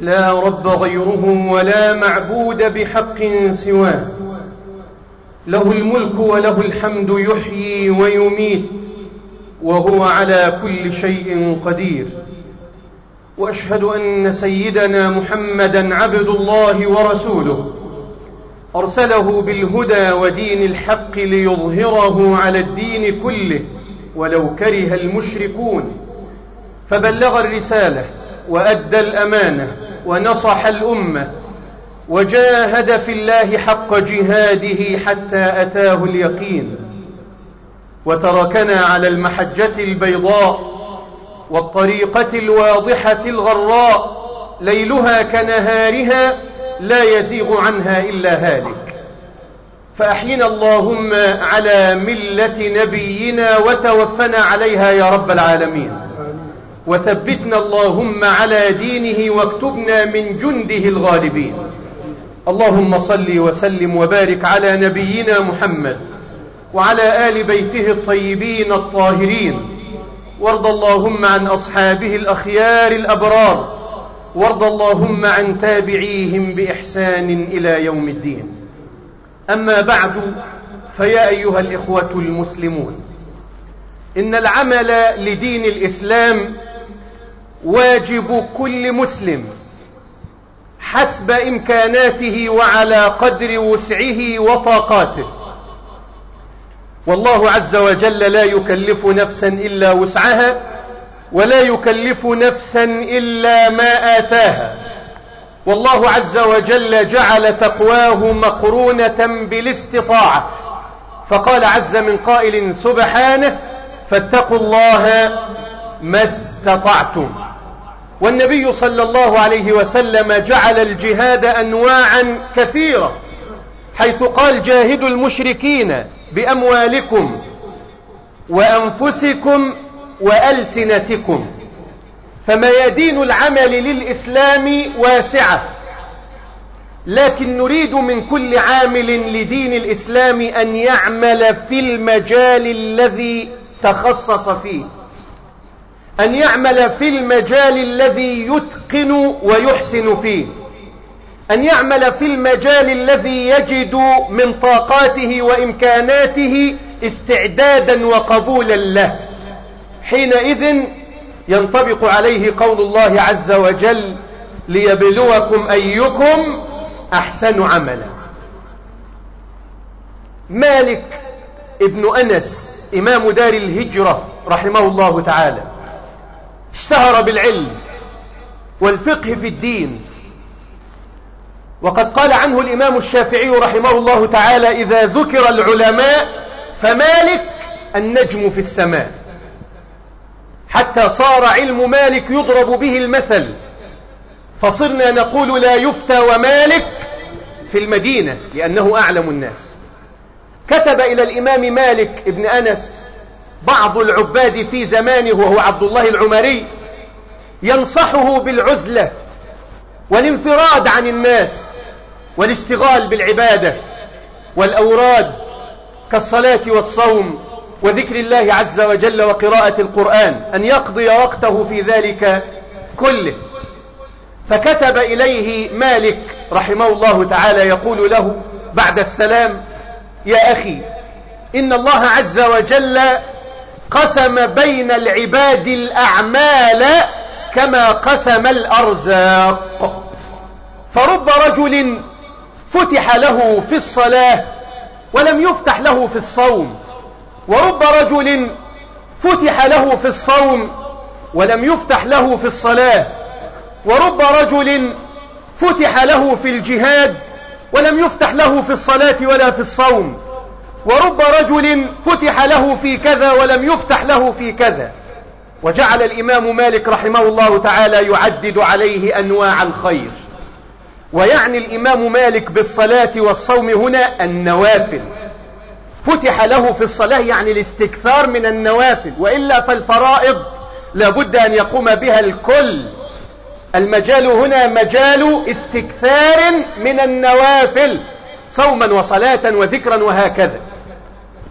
لا رب غيره ولا معبود بحق سواه. له الملك وله الحمد يحيي ويميت وهو على كل شيء قدير. وأشهد أن سيدنا محمدا عبد الله ورسوله. أرسله بالهدى ودين الحق ليظهره على الدين كله ولو كره المشركون. فبلغ الرسالة. وأدى الأمانة ونصح الأمة وجاهد في الله حق جهاده حتى أتاه اليقين وتركنا على المحجة البيضاء والطريقة الواضحة الغراء ليلها كنهارها لا يزيغ عنها إلا هالك. فأحينا اللهم على ملة نبينا وتوفنا عليها يا رب العالمين. وثبتنا اللهم على دينه واكتبنا من جنده الغالبين. اللهم صل وسلم وبارك على نبينا محمد وعلى آل بيته الطيبين الطاهرين. وارض اللهم عن أصحابه الأخيار الأبرار. وارض اللهم عن تابعيهم بإحسان إلى يوم الدين. أما بعد فيا أيها الإخوة المسلمون إن العمل لدين الإسلام واجب كل مسلم حسب إمكاناته وعلى قدر وسعه وطاقاته. والله عز وجل لا يكلف نفسا إلا وسعها ولا يكلف نفسا إلا ما آتاها. والله عز وجل جعل تقواه مقرونة بالاستطاعة. فقال عز من قائل سبحانه فاتقوا الله ما استطعتم. والنبي صلى الله عليه وسلم جعل الجهاد أنواعا كثيرة حيث قال جاهدوا المشركين بأموالكم وأنفسكم وألسنتكم فميادين العمل للإسلام واسعة لكن نريد من كل عامل لدين الإسلام أن يعمل في المجال الذي تخصص فيه. أن يعمل في المجال الذي يتقن ويحسن فيه. أن يعمل في المجال الذي يجد من طاقاته وإمكاناته استعدادا وقبولا له. حينئذ ينطبق عليه قول الله عز وجل ليبلوكم أيكم أحسن عملا. مالك ابن أنس إمام دار الهجرة رحمه الله تعالى اشتهر بالعلم والفقه في الدين. وقد قال عنه الإمام الشافعي رحمه الله تعالى إذا ذكر العلماء فمالك النجم في السماء. حتى صار علم مالك يضرب به المثل. فصرنا نقول لا يفتى ومالك في المدينة لأنه أعلم الناس. كتب إلى الإمام مالك ابن أنس بعض العباد في زمانه وهو عبد الله العمري ينصحه بالعزلة والانفراد عن الناس والاشتغال بالعبادة والأوراد كالصلاة والصوم وذكر الله عز وجل وقراءة القرآن أن يقضي وقته في ذلك كله. فكتب إليه مالك رحمه الله تعالى يقول له بعد السلام يا أخي إن الله عز وجل قسم بين العباد الأعمال كما قسم الأرزاق. فرب رجل فتح له في الصلاة ولم يفتح له في الصوم. ورب رجل فتح له في الصوم ولم يفتح له في الصلاة. ورب رجل فتح له في الجهاد ولم يفتح له في الصلاة ولا في الصوم. ورب رجل فتح له في كذا ولم يفتح له في كذا. وجعل الإمام مالك رحمه الله تعالى يعدد عليه أنواع الخير. ويعني الإمام مالك بالصلاة والصوم هنا النوافل. فتح له في الصلاة يعني الاستكثار من النوافل وإلا فالفرائض لابد أن يقوم بها الكل. المجال هنا مجال استكثار من النوافل صوما وصلاة وذكرا وهكذا.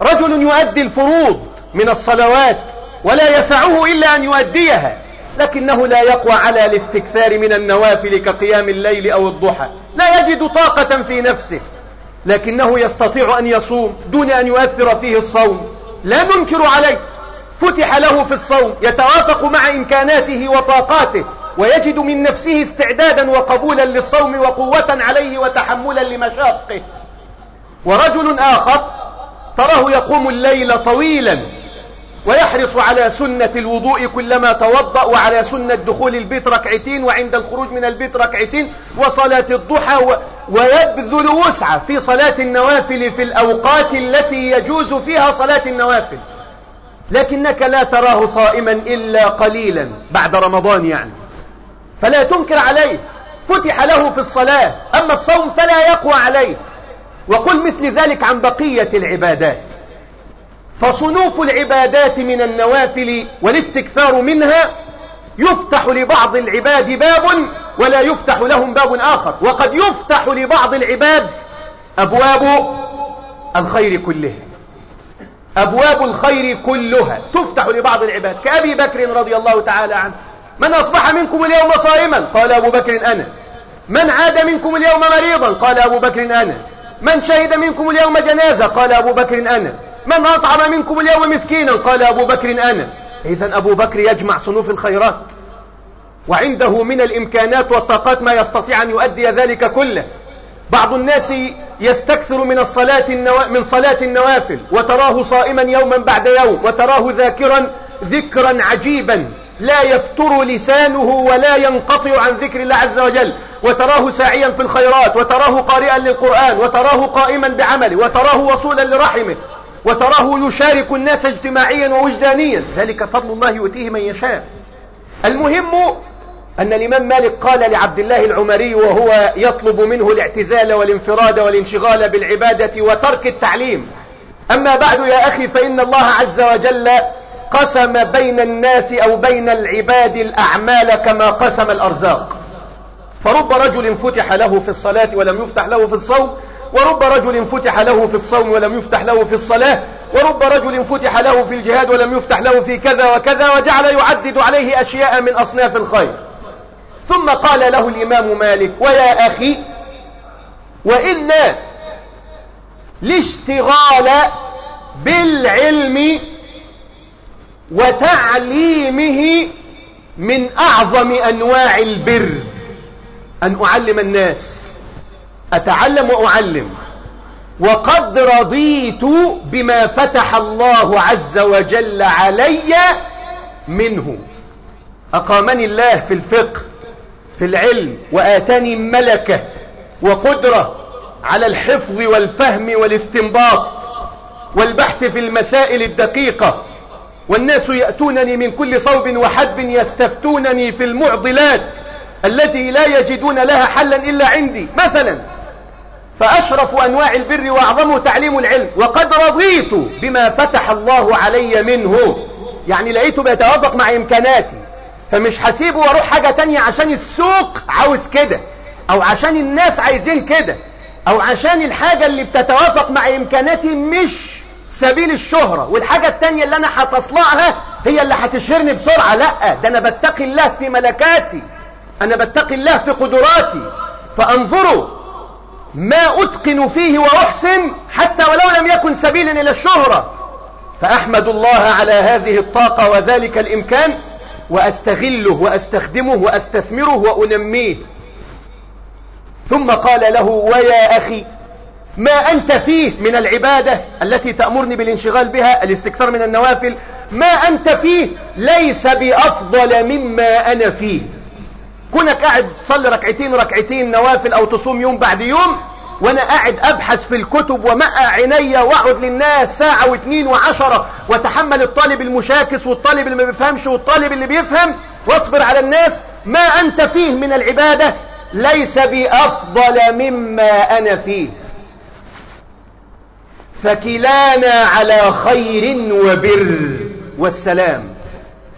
رجل يؤدي الفروض من الصلوات ولا يسعه إلا أن يؤديها لكنه لا يقوى على الاستكثار من النوافل كقيام الليل أو الضحى لا يجد طاقة في نفسه لكنه يستطيع أن يصوم دون أن يؤثر فيه الصوم لا ننكر عليه فتح له في الصوم يتوافق مع إمكاناته وطاقاته ويجد من نفسه استعدادا وقبولا للصوم وقوة عليه وتحملا لمشاقه. ورجل آخر تراه يقوم الليل طويلا ويحرص على سنة الوضوء كلما توضأ وعلى سنة دخول البيت ركعتين وعند الخروج من البيت ركعتين وصلاة الضحى. ويبذل وسعة في صلاة النوافل في الأوقات التي يجوز فيها صلاة النوافل. لكنك لا تراه صائما إلا قليلا بعد رمضان يعني. فلا تنكر عليه. فتح له في الصلاة. أما الصوم فلا يقوى عليه. وقل مثل ذلك عن بقية العبادات. فصنوف العبادات من النوافل والاستكثار منها يفتح لبعض العباد باب ولا يفتح لهم باب آخر. وقد يفتح لبعض العباد أبواب الخير كلها. أبواب الخير كلها تفتح لبعض العباد. كأبي بكر رضي الله تعالى عنه من أصبح منكم اليوم صائما؟ قال أبو بكر أنا. من عاد منكم اليوم مريضا؟ قال أبو بكر أنا. من شهد منكم اليوم جنازة؟ قال أبو بكر أنا من أطعم منكم اليوم مسكينا؟ قال أبو بكر أنا إذا أبو بكر يجمع صنوف الخيرات. وعنده من الإمكانات والطاقات ما يستطيع أن يؤدي ذلك كله. بعض الناس يستكثر من الصلاة النو... من صلاة النوافل وتراه صائما يوما بعد يوم وتراه ذاكرا ذكرا عجيبا. لا يفتر لسانه ولا ينقطع عن ذكر الله عز وجل. وتراه ساعيا في الخيرات وتراه قارئا للقرآن وتراه قائما بعمله وتراه وصولا لرحمه وتراه يشارك الناس اجتماعيا ووجدانيا. ذلك فضل الله يؤتيه من يشاء. المهم أن الإمام مالك قال لعبد الله العمري وهو يطلب منه الاعتزال والانفراد والانشغال بالعبادة وترك التعليم. أما بعد يا أخي فإن الله عز وجل قسم بين الناس أو بين العباد الأعمال كما قسم الأرزاق. فرب رجل فتح له في الصلاة ولم يفتح له في الصوم ورب رجل فتح له في الصوم ولم يفتح له في الصلاة ورب رجل فتح له في الجهاد ولم يفتح له في كذا وكذا وجعل يعدد عليه أشياء من أصناف الخير. ثم قال له الإمام مالك ويا أخي وإن الاشتغال بالعلم وتعليمه من أعظم أنواع البر. أن أعلم الناس. أتعلم وأعلم. وقد رضيت بما فتح الله عز وجل علي منه. أقامني الله في الفقه في العلم وآتاني ملكة وقدرة على الحفظ والفهم والاستنباط والبحث في المسائل الدقيقة. والناس يأتونني من كل صوب وحدب يستفتونني في المعضلات التي لا يجدون لها حلا إلا عندي. مثلا فأشرف أنواع البر وأعظمه تعليم العلم وقد رضيت بما فتح الله علي منه. يعني لقيته بيتوافق مع إمكاناتي. فمش هسيبه وأروح حاجة تانية عشان السوق عاوز كده أو عشان الناس عايزين كده أو عشان الحاجة اللي بتتوافق مع إمكاناتي مش سبيل الشهرة والحاجة التانية اللي أنا هتصلعها هي اللي هتشهرني بسرعة. لأ ده أنا بتقي الله في ملكاتي أنا بتقي الله في قدراتي. فأنظروا ما أتقن فيه وأحسن حتى ولو لم يكن سبيلا إلى الشهرة. فأحمد الله على هذه الطاقة وذلك الإمكان وأستغله وأستخدمه وأستثمره وأنميه. ثم قال له ويا أخي ما أنت فيه من العبادة التي تأمرني بالانشغال بها الاستكثار من النوافل. ما أنت فيه ليس بأفضل مما أنا فيه. كونك قاعد تصلي ركعتين ركعتين نوافل أو تصوم يوم بعد يوم وأنا قاعد أبحث في الكتب ومقع عيني واقعد للناس ساعة واثنين وعشرة وتحمل الطالب المشاكس والطالب اللي ما بيفهمش والطالب اللي بيفهم واصبر على الناس. ما أنت فيه من العبادة ليس بأفضل مما أنا فيه. فكلانا على خير وبر. والسلام.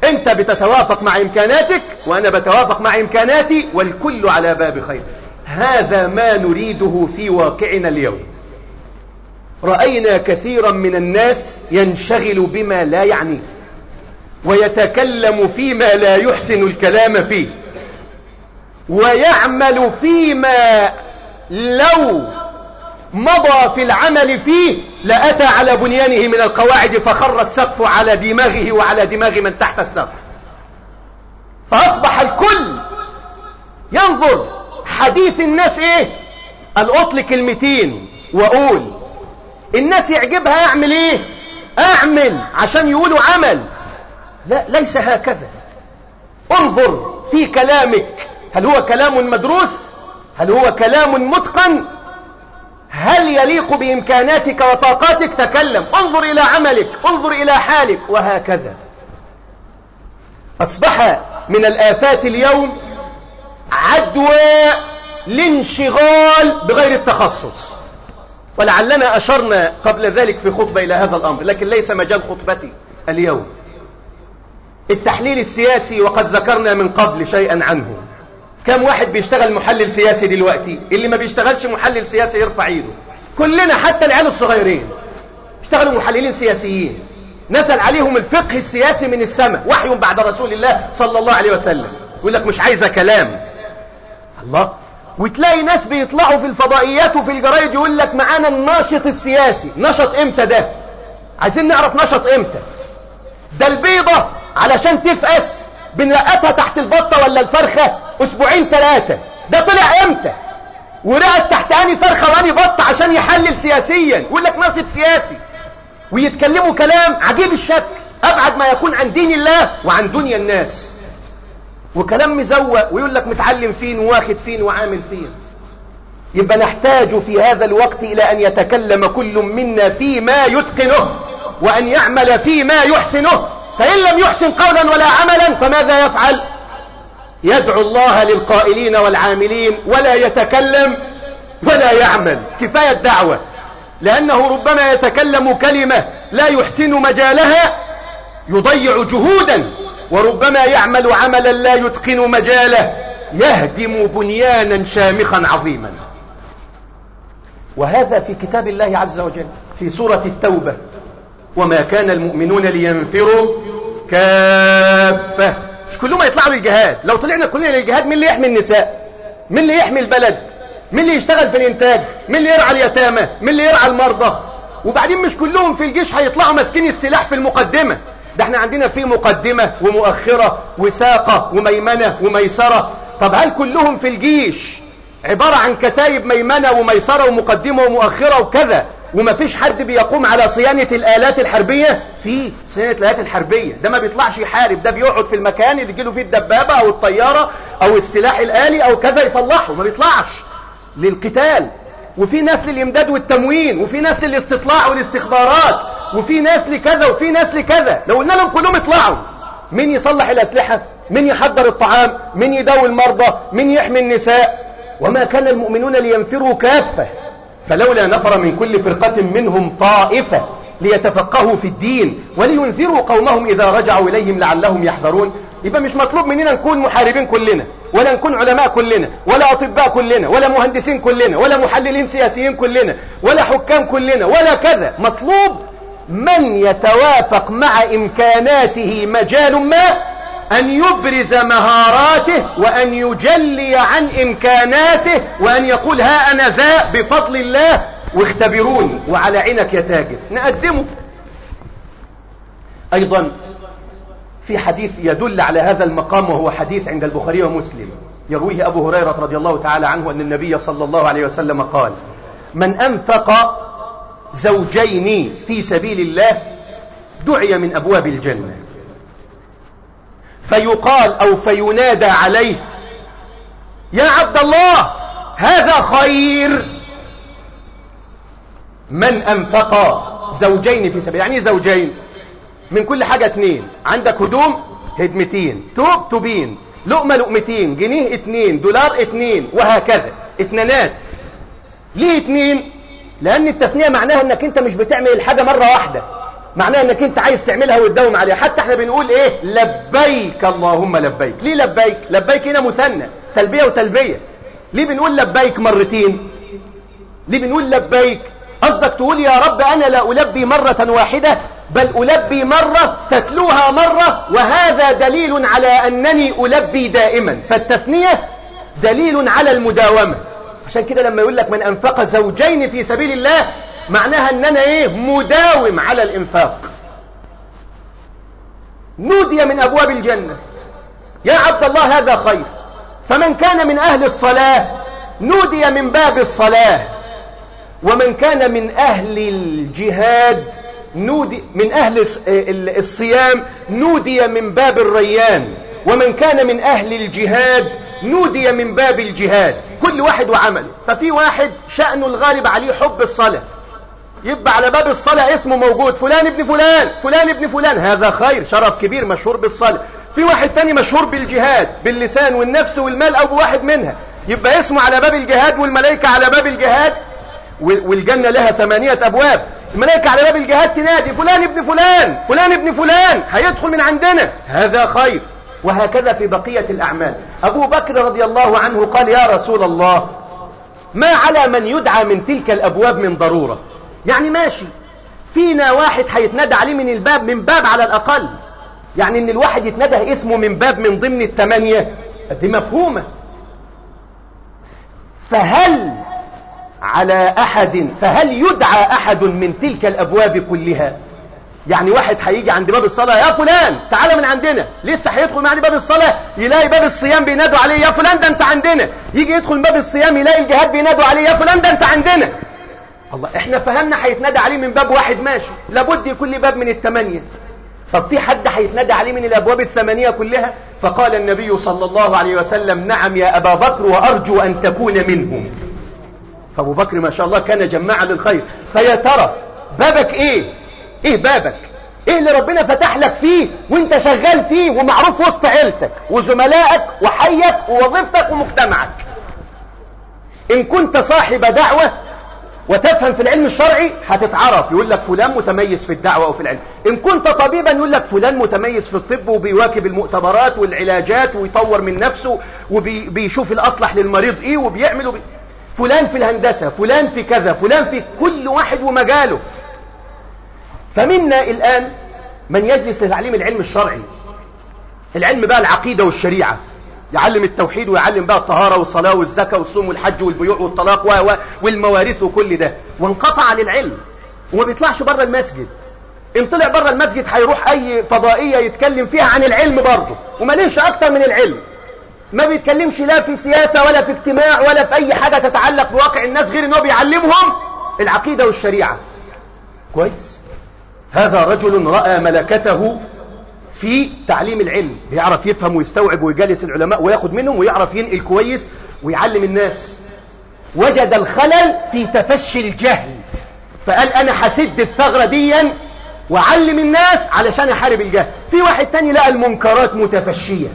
انت بتتوافق مع إمكاناتك وأنا بتوافق مع إمكاناتي والكل على باب خير. هذا ما نريده في واقعنا اليوم. رأينا كثيرا من الناس ينشغل بما لا يعنيه ويتكلم فيما لا يحسن الكلام فيه ويعمل فيما لو مضى في العمل فيه لأتى على بنيانه من القواعد فخر السقف على دماغه وعلى دماغ من تحت السقف. فأصبح الكل ينظر حديث الناس إيه؟ القط كلمتين وأقول الناس يعجبها أعمل إيه؟ أعمل عشان يقولوا عمل. لا ليس هكذا. انظر في كلامك هل هو كلام مدروس؟ هل هو كلام متقن؟ هل يليق بإمكاناتك وطاقاتك؟ تكلم. انظر إلى عملك انظر إلى حالك. وهكذا. أصبح من الآفات اليوم عدوى الانشغال بغير التخصص. ولعلنا أشرنا قبل ذلك في خطبة إلى هذا الأمر لكن ليس مجال خطبتي اليوم. التحليل السياسي وقد ذكرنا من قبل شيئا عنه. كم واحد بيشتغل محلل سياسي دلوقتي؟ اللي ما بيشتغلش محلل سياسي يرفع ايده. كلنا حتى العيال الصغيرين اشتغلوا محللين سياسيين. نزل عليهم الفقه السياسي من السماء وحي بعد رسول الله صلى الله عليه وسلم. يقول لك مش عايزة كلام. الله. وتلاقي ناس بيطلعوا في الفضائيات وفي الجرايد يقول لك معانا الناشط السياسي. نشط إمتى ده؟ عايزين نعرف نشط إمتى. ده البيضة علشان تفقس. بنرقتها تحت البطة ولا الفرخة؟ أسبوعين ثلاثة. ده طلع إمتى؟ ورقت تحت اني فرخة واني بطة عشان يحلل سياسيا. يقول لك ناشط سياسي. ويتكلموا كلام عجيب الشكل. أبعد ما يكون عن دين الله وعن دنيا الناس. وكلام مزوق ويقول لك متعلم فين واخد فين وعامل فين. يبقى نحتاج في هذا الوقت إلى أن يتكلم كل منا فيما يتقنه وأن يعمل فيما يحسنه. فإن لم يحسن قولا ولا عملا فماذا يفعل؟ يدعو الله للقائلين والعاملين ولا يتكلم ولا يعمل. كفاية الدعوة لأنه ربما يتكلم كلمة لا يحسن مجالها يضيع جهودا وربما يعمل عملا لا يتقن مجاله يهدم بنيانا شامخا عظيما. وهذا في كتاب الله عز وجل في سورة التوبة. وما كان المؤمنون لينفروا. كافة. مش كلهم يطلعوا للجهاد. لو طلعنا كلنا للجهاد مين اللي يحمي النساء؟ مين اللي يحمي البلد؟ مين اللي يشتغل في الإنتاج؟ مين اللي يرعى اليتامى؟ مين اللي يرعى المرضى؟ وبعدين مش كلهم في الجيش هيطلعوا ماسكين السلاح في المقدمة. ده إحنا عندنا في مقدمة ومؤخرة وساقة وميمنة وميسرة. طب هل كلهم في الجيش؟ عبارة عن كتايب ميمنة وميسرة ومقدمة ومؤخرة وكذا. وما فيش حد بيقوم على صيانة الآلات الحربية؟ في صيانة الآلات الحربية. ده ما بيطلعش يحارب ده بيقعد في المكان اللي يجيله فيه الدبابة أو الطيارة أو السلاح الآلي أو كذا يصلحه. ما بيطلعش. للقتال. وفي ناس للإمداد والتموين وفي ناس للاستطلاع والاستخبارات وفي ناس لكذا وفي ناس لكذا. لو قلنا لهم كلهم اطلعوا مين يصلح الأسلحة؟ مين يحضر الطعام؟ مين يداوي المرضى؟ مين يحمي النساء؟ وما كان المؤمنون لينفروا كافة. فلولا نفر من كل فرقة منهم طائفة ليتفقهوا في الدين ولينذروا قومهم إذا رجعوا إليهم لعلهم يحذرون. يبقى مش مطلوب مننا نكون محاربين كلنا ولا نكون علماء كلنا ولا أطباء كلنا ولا مهندسين كلنا ولا محللين سياسيين كلنا ولا حكام كلنا ولا كذا. مطلوب من يتوافق مع إمكاناته مجال ما أن يبرز مهاراته وأن يجلي عن إمكاناته وأن يقول ها أنا ذا بفضل الله واختبروني وعلى عينك يا تاجر. نقدمه. أيضا في حديث يدل على هذا المقام وهو حديث عند البخاري ومسلم. يرويه أبو هريرة رضي الله تعالى عنه أن النبي صلى الله عليه وسلم قال من أنفق زوجين في سبيل الله دعي من أبواب الجنة. فيقال أو فينادى عليه يا عبد الله هذا خير. من أنفق زوجين في سبيل يعني زوجين من كل حاجة اتنين. عندك هدوم؟ هدمتين. توب؟ توبين. لقمة؟ لقمتين. جنيه؟ اتنين. دولار؟ اتنين. وهكذا. اتنانات ليه اتنين؟ لأن التثنية معناها إنك أنت مش بتعمل الحاجة مرة واحدة. معناها انك انت عايز تعملها وتداوم عليها. حتى إحنا بنقول إيه؟ لبيك اللهم لبيك. ليه لبيك؟ لبيك هنا مثنى تلبية وتلبية. ليه بنقول لبيك مرتين؟ ليه بنقول لبيك؟ قصدك تقول يا رب أنا لا ألبي مرة واحدة بل ألبي مرة تتلوها مرة وهذا دليل على أنني ألبي دائما. فالتثنية دليل على المداومة. عشان كده لما يقول لك من أنفق زوجين في سبيل الله معناها أن أنا إيه؟ مداوم على الإنفاق. نودي من أبواب الجنة. يا عبد الله هذا خير. فمن كان من أهل الصلاة نودي من باب الصلاة. ومن كان من أهل الجهاد نودي من أهل الصيام نودي من باب الريان. ومن كان من أهل الجهاد نودي من باب الجهاد. كل واحد وعمله. ففي واحد شأنه الغالب عليه حب الصلاة. يبقى على باب الصلاة اسمه موجود. فلان ابن فلان فلان ابن فلان. هذا خير شرف كبير مشهور بالصلاة. في واحد تاني مشهور بالجهاد باللسان والنفس والمال أو بواحد منها. يبقى اسمه على باب الجهاد والملائكة على باب الجهاد والجنة لها ثمانية أبواب. الملائكة على باب الجهاد تنادي فلان ابن فلان فلان ابن فلان هيدخل من عندنا. هذا خير. وهكذا في بقية الأعمال. أبو بكر رضي الله عنه قال يا رسول الله ما على من يدعى من تلك الأبواب من ضرورة؟ يعني ماشي. فينا واحد هيتندى عليه من الباب من باب على الأقل. يعني إن الواحد يتندى اسمه من باب من ضمن الثمانية دي مفهومة. فهل على أحد فهل يدعى أحد من تلك الأبواب كلها؟ يعني واحد هيجي عند باب الصلاة يا فلان تعالى من عندنا. لسه هيدخل معنا باب الصلاة يلاقي باب الصيام بينادوا عليه يا فلان ده انت عندنا. يجي يدخل باب الصيام يلاقي الجهاد بينادوا عليه يا فلان ده انت عندنا. الله إحنا فهمنا هيتنادى عليه من باب واحد ماشي لابد يكون لي باب من الثمانية. طب في حد هيتنادى عليه من الأبواب الثمانية كلها؟ فقال النبي صلى الله عليه وسلم نعم يا أبا بكر وأرجو أن تكون منهم. فأبو بكر ما شاء الله كان جماعا للخير. فيا ترى بابك إيه؟ إيه بابك؟ إيه اللي ربنا فتح لك فيه وأنت شغال فيه ومعروف وسط عيلتك وزملائك وحيك ووظيفتك ومجتمعك؟ إن كنت صاحب دعوة وتفهم في العلم الشرعي هتتعرف. يقول لك فلان متميز في الدعوة أو في العلم. إن كنت طبيبا يقول لك فلان متميز في الطب وبيواكب المؤتمرات والعلاجات ويطور من نفسه وبيشوف الأصلح للمريض إيه وبيعمل وبي... فلان في الهندسة فلان في كذا فلان في كل واحد ومجاله. فمنا الآن من يجلس لتعليم العلم الشرعي. العلم بقى العقيدة والشريعة. يعلم التوحيد ويعلم بقى الطهارة والصلاة والزكاة والصوم والحج والبيوع والطلاق. والمواريث وكل ده. وانقطع للعلم. وما بيطلعش بره المسجد. إن طلع بره المسجد هيروح أي فضائية يتكلم فيها عن العلم برضه. وماليش أكتر من العلم. ما بيتكلمش لا في سياسة ولا في اجتماع ولا في أي حاجة تتعلق بواقع الناس غير إنه بيعلمهم العقيدة والشريعة. كويس. هذا رجل رأى ملكته في تعليم العلم بيعرف يفهم ويستوعب ويجالس العلماء وياخد منهم ويعرف ينقل كويس ويعلم الناس. وجد الخلل في تفشي الجهل. فقال أنا هسد الثغرة ديا وعلم الناس علشان أحارب الجهل. في واحد تاني لقى المنكرات متفشية.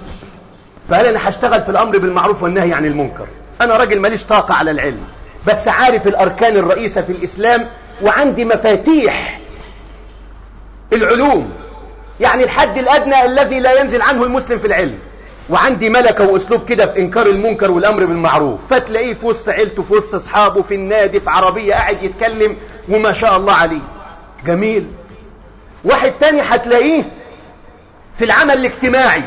فقال أنا هشتغل في الأمر بالمعروف والنهي عن المنكر. أنا راجل ماليش طاقة على العلم بس عارف الأركان الرئيسة في الإسلام وعندي مفاتيح. العلوم. يعني الحد الأدنى الذي لا ينزل عنه المسلم في العلم. وعندي ملكة وأسلوب كده في إنكار المنكر والأمر بالمعروف. فتلاقيه في وسط عيلته في وسط أصحابه في النادي في عربية قاعد يتكلم وما شاء الله عليه. جميل. واحد تاني هتلاقيه في العمل الاجتماعي.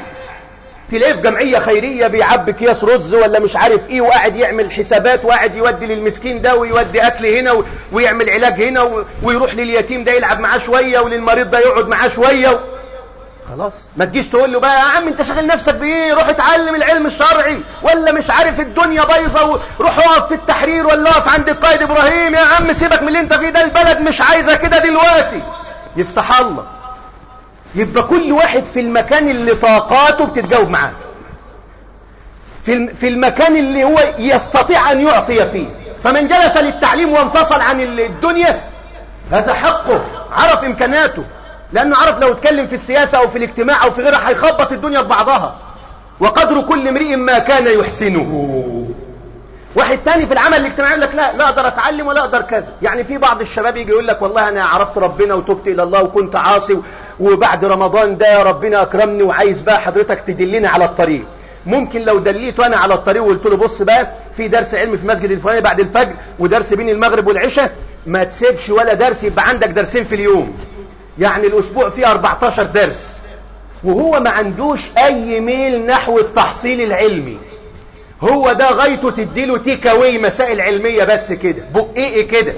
تلاقيه في جمعية خيرية بيعبي أكياس رز ولا مش عارف إيه وقاعد يعمل حسابات وقاعد يودي للمسكين ده ويودي أكل هنا ويعمل علاج هنا ويروح لليتيم ده يلعب معاه شوية وللمريض ده يقعد معاه شوية. خلاص. ما تجيش تقول له بقى يا عم انت شاغل نفسك بإيه؟ روح اتعلم العلم الشرعي. ولا مش عارف الدنيا بايظة روح اقف في التحرير ولا اقف عند القائد إبراهيم. يا عم سيبك من اللي انت فيه ده البلد مش عايزة كده دلوقتي. يفتح الله. يبقى كل واحد في المكان اللي طاقاته بتتجاوب معاه. في في المكان اللي هو يستطيع أن يعطي فيه. فمن جلس للتعليم وانفصل عن الدنيا هذا حقه. عرف امكاناته لأنه عرف لو اتكلم في السياسة أو في الاجتماع أو في غيرها هيخبط الدنيا ببعضها وقدر كل امرئ ما كان يحسنه. واحد تاني في العمل الاجتماعي يقول لك لا لا أقدر أتعلم ولا أقدر كذا. يعني في بعض الشباب يجي يقول لك والله أنا عرفت ربنا وتبت إلى الله وكنت عاصي وبعد رمضان ده ربنا أكرمني وعايز بقى حضرتك تدلني على الطريق. ممكن لو دليته أنا على الطريق وقلت له بص بقى في درس علم في مسجد الفلاني بعد الفجر ودرس بين المغرب والعشاء ما تسيبش ولا درس يبقى عندك درسين في اليوم. يعني الأسبوع فيه 14 درس. وهو ما عندوش أي ميل نحو التحصيل العلمي. هو ده غايته تديله take away مسائل علمية بس كده بقيقي كده.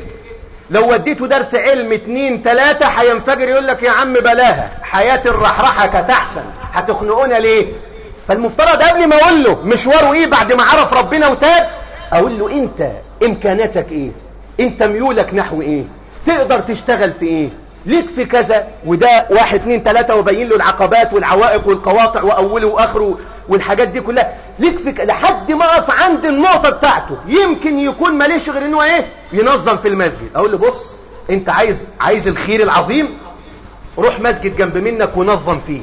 لو وديته درس علم اتنين تلاتة هينفجر يقول لك يا عم بلاها حياة الرحرحة كانت احسن هتخنقونا ليه؟ فالمفترض قبل ما أقول له مشواره إيه بعد ما عرف ربنا وتاب أقول له أنت إمكاناتك إيه؟ أنت ميولك نحو إيه؟ تقدر تشتغل في إيه؟ ليك في كذا وده واحد اتنين تلاتة وبين له العقبات والعوائق والقواطع وأوله وآخره والحاجات دي كلها. ليك في. لحد ما أقف عند النقطة بتاعته. يمكن يكون ماليش غير إنه إيه؟ ينظم في المسجد. أقول له بص أنت عايز عايز الخير العظيم؟ روح مسجد جنب منك ونظم فيه.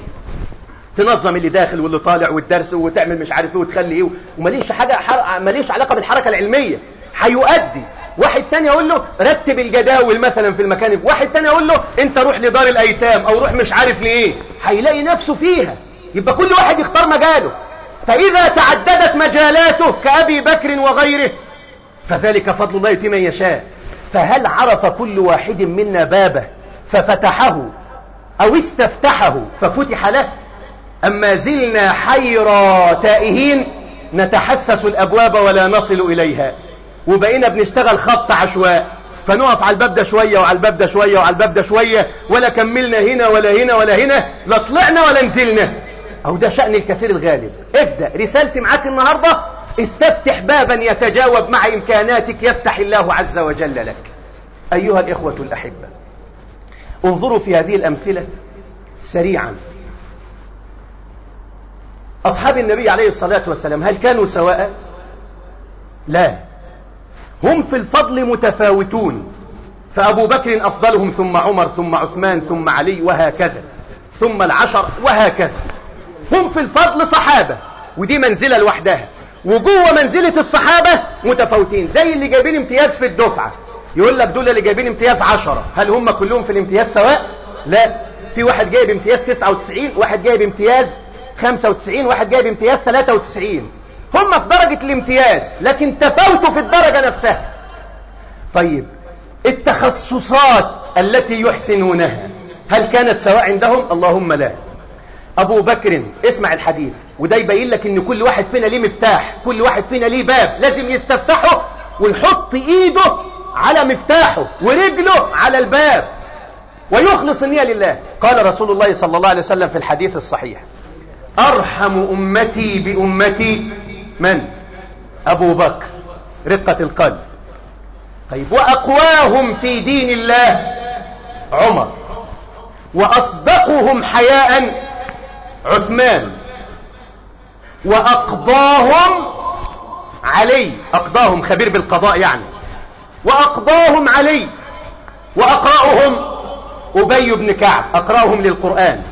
تنظم اللي داخل واللي طالع والدرس وتعمل مش عارف إيه وتخلي إيه وماليش حاجة. ماليش علاقة بالحركة العلمية. هيؤدي. واحد تاني أقول له رتب الجداول مثلا في المكان واحد تاني أقول له انت روح لدار الأيتام أو روح مش عارف لإيه. هيلاقي نفسه فيها. يبقى كل واحد يختار مجاله. فإذا تعددت مجالاته كأبي بكر وغيره فذلك فضل الله يؤتي من يشاء. فهل عرف كل واحد منا بابه ففتحه أو استفتحه ففتح له؟ أما زلنا حيرى تائهين نتحسس الأبواب ولا نصل إليها. وبقينا بنشتغل خط عشواء. فنقف على الباب ده شوية وعلى الباب ده شوية وعلى الباب ده شوية ولا كملنا هنا ولا هنا ولا هنا لا طلعنا ولا نزلنا. أو ده شأن الكثير الغالب. ابدأ. رسالتي معاك النهاردة استفتح بابا يتجاوب مع إمكاناتك يفتح الله عز وجل لك. أيها الإخوة الأحبة انظروا في هذه الأمثلة سريعا. أصحاب النبي عليه الصلاة والسلام هل كانوا سواء؟ لا. هم في الفضل متفاوتون. فأبو بكر أفضلهم ثم عمر ثم عثمان ثم علي وهكذا. ثم العشر وهكذا. هم في الفضل صحابة. ودي منزلة لوحدها. وجوه منزلة الصحابة متفاوتين. زي اللي جايبين امتياز في الدفعة. يقول لك دول اللي جايبين امتياز عشرة. هل هم كلهم في الامتياز سواء؟ لا. في واحد جايب امتياز 99 واحد جايب امتياز 95 واحد جايب امتياز 93 هم في درجة الامتياز لكن تفاوتوا في الدرجة نفسها. طيب التخصصات التي يحسنونها هل كانت سواء عندهم؟ اللهم لا. أبو بكر اسمع الحديث وده يبين لك إن كل واحد فينا ليه مفتاح كل واحد فينا ليه باب لازم يستفتحه ويحط إيده على مفتاحه ورجله على الباب. ويخلص النية لله. قال رسول الله صلى الله عليه وسلم في الحديث الصحيح أرحم أمتي بأمتي من؟ أبو بكر. رقة القلب. طيب وأقواهم في دين الله عمر. وأصدقهم حياء عثمان. وأقضاهم علي. أقضاهم خبير بالقضاء يعني. وأقضاهم علي. وأقرأهم أبي بن كعب. أقرأهم للقرآن.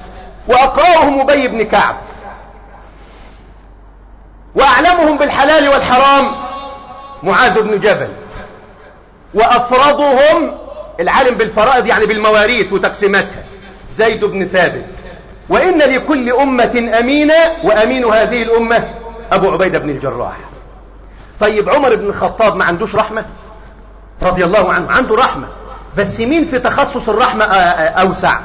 وأقرأهم أبي بن كعب. وأعلمهم بالحلال والحرام معاذ بن جبل. وأفرضهم العالم بالفرائض يعني بالمواريث وتقسيماتها. زيد بن ثابت. وإن لكل أمة أمينة وأمين هذه الأمة أبو عبيدة بن الجراح. طيب عمر بن الخطاب ما عندوش رحمة؟ رضي الله عنه. عنده رحمة. بس مين في تخصص الرحمة أوسع؟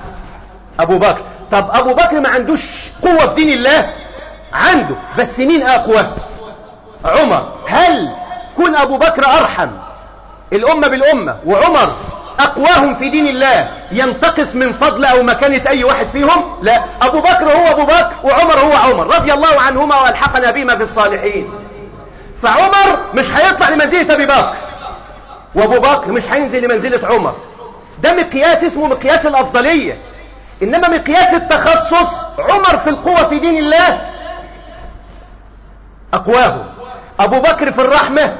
أبو بكر. طب أبو بكر ما عندوش قوة في دين الله؟ عنده بس مين أقوى. عمر هل كن أبو بكر أرحم؟ الأمة بالأمة وعمر أقواهم في دين الله ينتقص من فضل أو مكانة أي واحد فيهم؟ لا. أبو بكر هو أبو بكر وعمر هو عمر. رضي الله عنهما وألحقنا بما في الصالحين. فعمر مش هيطلع لمنزلة أبي بكر. وأبو بكر مش هينزل لمنزلة عمر. ده مقياس اسمه مقياس الأفضلية. إنما مقياس التخصص عمر في القوة في دين الله أقواهم. أبو بكر في الرحمة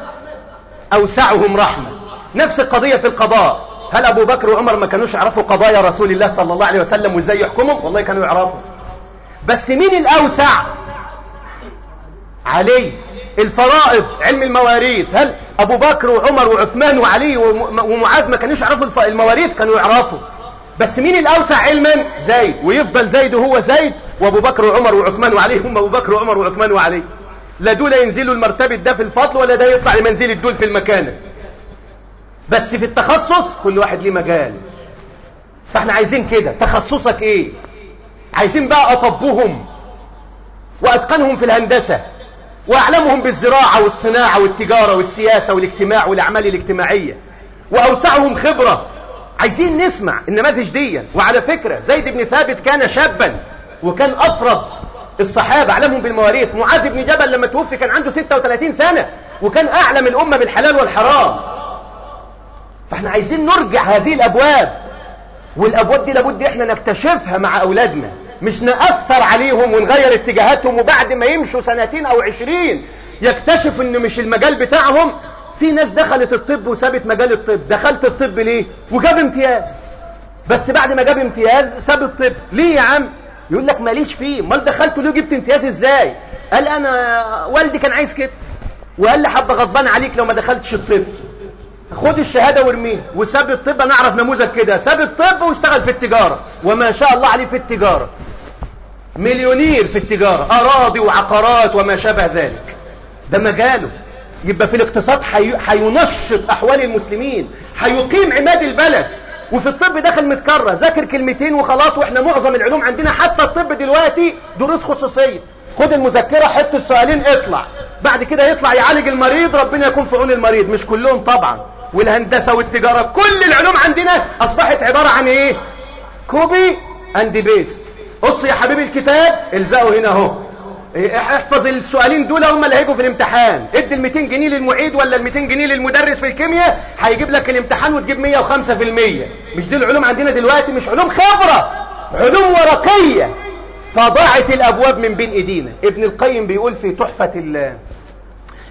أوسعهم رحمة. نفس القضية في القضاء. هل أبو بكر وعمر ما كانوش يعرفوا قضايا رسول الله صلى الله عليه وسلم وإزاي يحكمهم؟ والله كانوا يعرفوا. بس مين الأوسع؟ علي الفرائض علم المواريث. هل أبو بكر وعمر وعثمان وعلي ومعاذ ما كانوش يعرفوا المواريث؟ كانوا يعرفوا. بس مين الأوسع علما؟ زيد. ويفضل زيد هو زيد. وأبو بكر وعمر وعثمان وعلي هم أبو بكر وعمر وعثمان وعلي. لا دول ينزلوا المرتبة ده في الفضل ولا ده يطلع لمنزل الدول في المكانة. بس في التخصص كل واحد ليه مجال. فاحنا عايزين كده. تخصصك إيه؟ عايزين بقى أطبهم وأتقنهم في الهندسة وأعلمهم بالزراعة والصناعة والتجارة والسياسة والاجتماع والأعمال الاجتماعية وأوسعهم خبرة. عايزين نسمع النماذج دي. وعلى فكرة زيد بن ثابت كان شابا وكان افرض الصحابة اعلمهم بالمواريث. معاذ بن جبل لما توفي كان عنده 36 سنة وكان أعلم الأمة بالحلال والحرام. فإحنا عايزين نرجع هذه الأبواب. والأبواب دي لابد إحنا نكتشفها مع أولادنا. مش نأثر عليهم ونغير اتجاهاتهم وبعد ما يمشوا سنتين أو عشرين يكتشف إن مش المجال بتاعهم. في ناس دخلت الطب وسابت مجال الطب. دخلت الطب ليه؟ وجاب امتياز. بس بعد ما جاب امتياز ساب الطب. ليه يا عم؟ يقول لك ماليش فيه. امال دخلت ليه جبت امتياز إزاي؟ قال أنا والدي كان عايز كده. وقال لي حبة غضبان عليك لو ما دخلتش الطب. خد الشهادة وارميها. وساب الطب أنا أعرف نموذج كده. ساب الطب واشتغل في التجارة. وما شاء الله عليه في التجارة. مليونير في التجارة. أراضي وعقارات وما شابه ذلك. ده مجاله. يبقى في الاقتصاد هينشط أحوال المسلمين. هيقيم عماد البلد. وفي الطب داخل متكرر. ذاكر كلمتين وخلاص وإحنا معظم العلوم عندنا حتى الطب دلوقتي دروس خصوصية. خد المذكرة حط السؤالين اطلع. بعد كده يطلع يعالج المريض ربنا يكون في عون المريض. مش كلهم طبعا. والهندسة والتجارة كل العلوم عندنا أصبحت عبارة عن إيه؟ copy and paste قص يا حبيبي الكتاب الزقه هنا أهو. احفظ السؤالين دول هم اللي هيجوا في الامتحان. ادي ال 200 جنيه للمعيد ولا ال 200 جنيه للمدرس في الكيمياء هيجيب لك الامتحان وتجيب 105% مش دي العلوم عندنا دلوقتي؟ مش علوم خبرة علوم ورقية. فضاعت الأبواب من بين إيدينا. ابن القيم بيقول في تحفة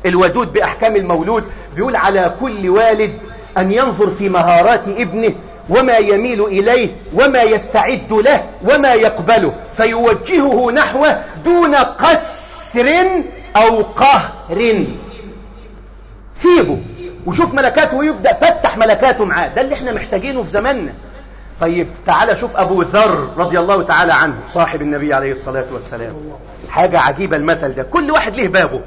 الودود بأحكام المولود بيقول على كل والد أن ينظر في مهارات ابنه وما يميل إليه وما يستعد له وما يقبله فيوجهه نحوه دون قسر أو قهر. سيبه وشوف ملكاته ويبدأ فتح ملكاته معاه. ده اللي إحنا محتاجينه في زماننا. طيب تعالى شوف أبو ذر رضي الله تعالى عنه صاحب النبي عليه الصلاة والسلام. حاجة عجيبة المثل ده. كل واحد له بابه.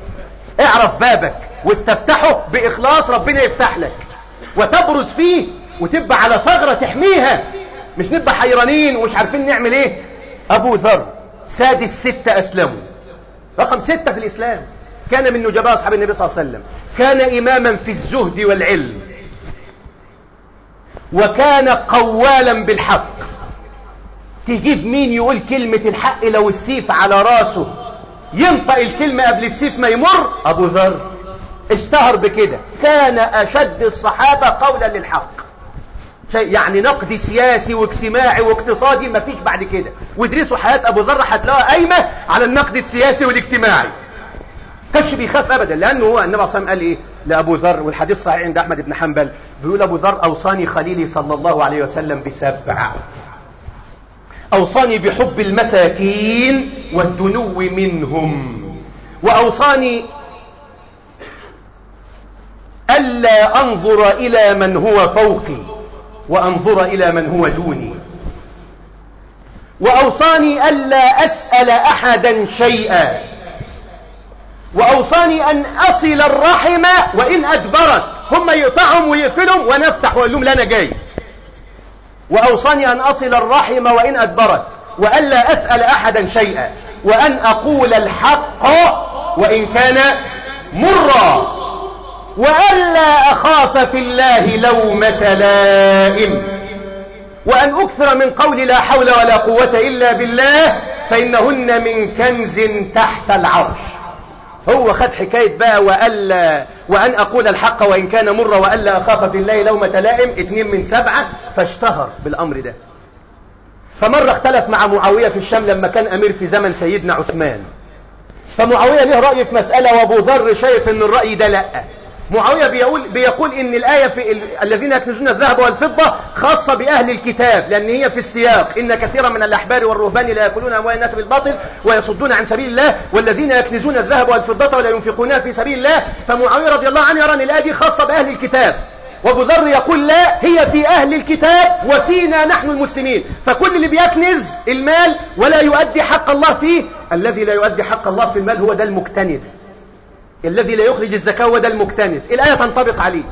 اعرف بابك واستفتحه بإخلاص ربنا يفتح لك. وتبرز فيه وتبقى على ثغرة تحميها. مش نبقى حيرانين ومش عارفين نعمل إيه. أبو ذر سادس ستة أسلموا. رقم ستة في الإسلام. كان من نجباء أصحاب النبي صلى الله عليه وسلم. كان إماما في الزهد والعلم. وكان قوالا بالحق. تجيب مين يقول كلمة الحق لو السيف على راسه؟ ينطق الكلمة قبل السيف ما يمر؟ أبو ذر. اشتهر بكده. كان أشد الصحابة قولا للحق. يعني نقد سياسي واجتماعي واقتصادي ما فيش بعد كده. وادرسوا حياة أبو ذر هتلاقوها قايمة على النقد السياسي والاجتماعي. كانش بيخاف ابدا لأنه هو النبي صلى الله عليه وسلم قال إيه؟ لأبو ذر والحديث صحيح عند أحمد بن حنبل بيقول أبو ذر أوصاني خليلي صلى الله عليه وسلم بسبع. أوصاني بحب المساكين والدنو منهم. وأوصاني ألا أنظر إلى من هو فوقي. وأنظر إلى من هو دوني. وأوصاني ألا أسأل أحدا شيئا. وأوصاني أن أصل الرحم وإن أدبرت. هم يقطعهم ويقفلهم ونفتح وأقول لهم لا أنا جاي. وأوصاني أن أصل الرحم وإن أدبرت. وألا أسأل أحدا شيئا. وأن أقول الحق وإن كان مرا. وألا أخاف في الله لومة لائم. وأن أكثر من قول لا حول ولا قوة إلا بالله فإنهن من كنز تحت العرش. هو خد حكاية بقى وألا وأن أقول الحق وإن كان مر وألا أخاف في الله لومة لائم اتنين من سبعة فاشتهر بالأمر ده. فمرة اختلف مع معاوية في الشام لما كان أمير في زمن سيدنا عثمان. فمعاوية له رأي في مسألة وأبو ذر شايف إن الرأي ده لأ. معاوية بيقول, بيقول إن الآية في ال... الذين يكنزون الذهب والفضة خاصة بأهل الكتاب لأن هي في السياق. إن كثيرا من الأحبار والرهبان لا يأكلون أموال الناس بالباطل ويصدون عن سبيل الله والذين يكنزون الذهب والفضة ولا ينفقونها في سبيل الله. فمعاوية رضي الله عنه يرى أن الآية دي خاصة بأهل الكتاب. وأبو ذر يقول لا هي في أهل الكتاب وفينا نحن المسلمين. فكل اللي بيكنز المال ولا يؤدي حق الله فيه الذي لا يؤدي حق الله في المال هو ده المكتنز. الذي لا يخرج الزكاة هو ده المكتنز الآية تنطبق عليه.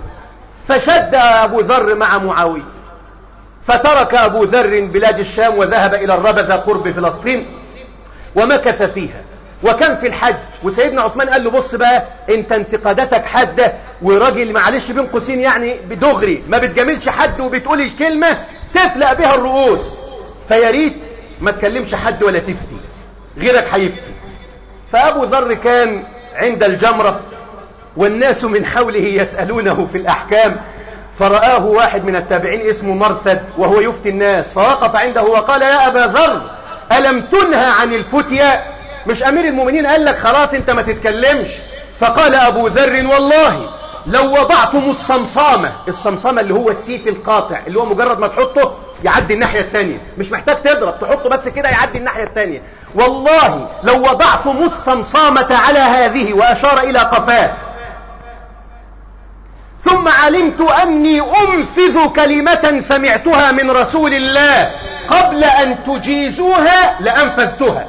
فشد أبو ذر مع معاوية. فترك أبو ذر بلاد الشام وذهب إلى الربذة قرب فلسطين ومكث فيها. وكان في الحج. وسيدنا عثمان قال له بص بقى أنت انتقاداتك حادة وراجل معلش بين قوسين يعني بدغري ما بتجاملش حد وبتقول الكلمة تفلق بها الرؤوس. فيا ريت ما تكلمش حد ولا تفتي غيرك هيفتي. فأبو ذر كان عند الجمرة والناس من حوله يسألونه في الأحكام. فرآه واحد من التابعين اسمه مرثد وهو يفتي الناس. فوقف عنده وقال يا أبا ذر ألم تنهى عن الفتية؟ مش أمير المؤمنين قال لك خلاص أنت ما تتكلمش. فقال أبو ذر والله لو وضعتم الصمصامة الصمصامة اللي هو السيف القاطع اللي هو مجرد ما تحطه يعدي الناحية الثانية مش محتاج تضرب تحطه بس كده يعدي الناحية الثانية والله لو وضعتم الصمصامة على هذه وأشار إلى قفاه. ثم علمت أني أنفذ كلمة سمعتها من رسول الله قبل أن تجيزوها لأنفذتها.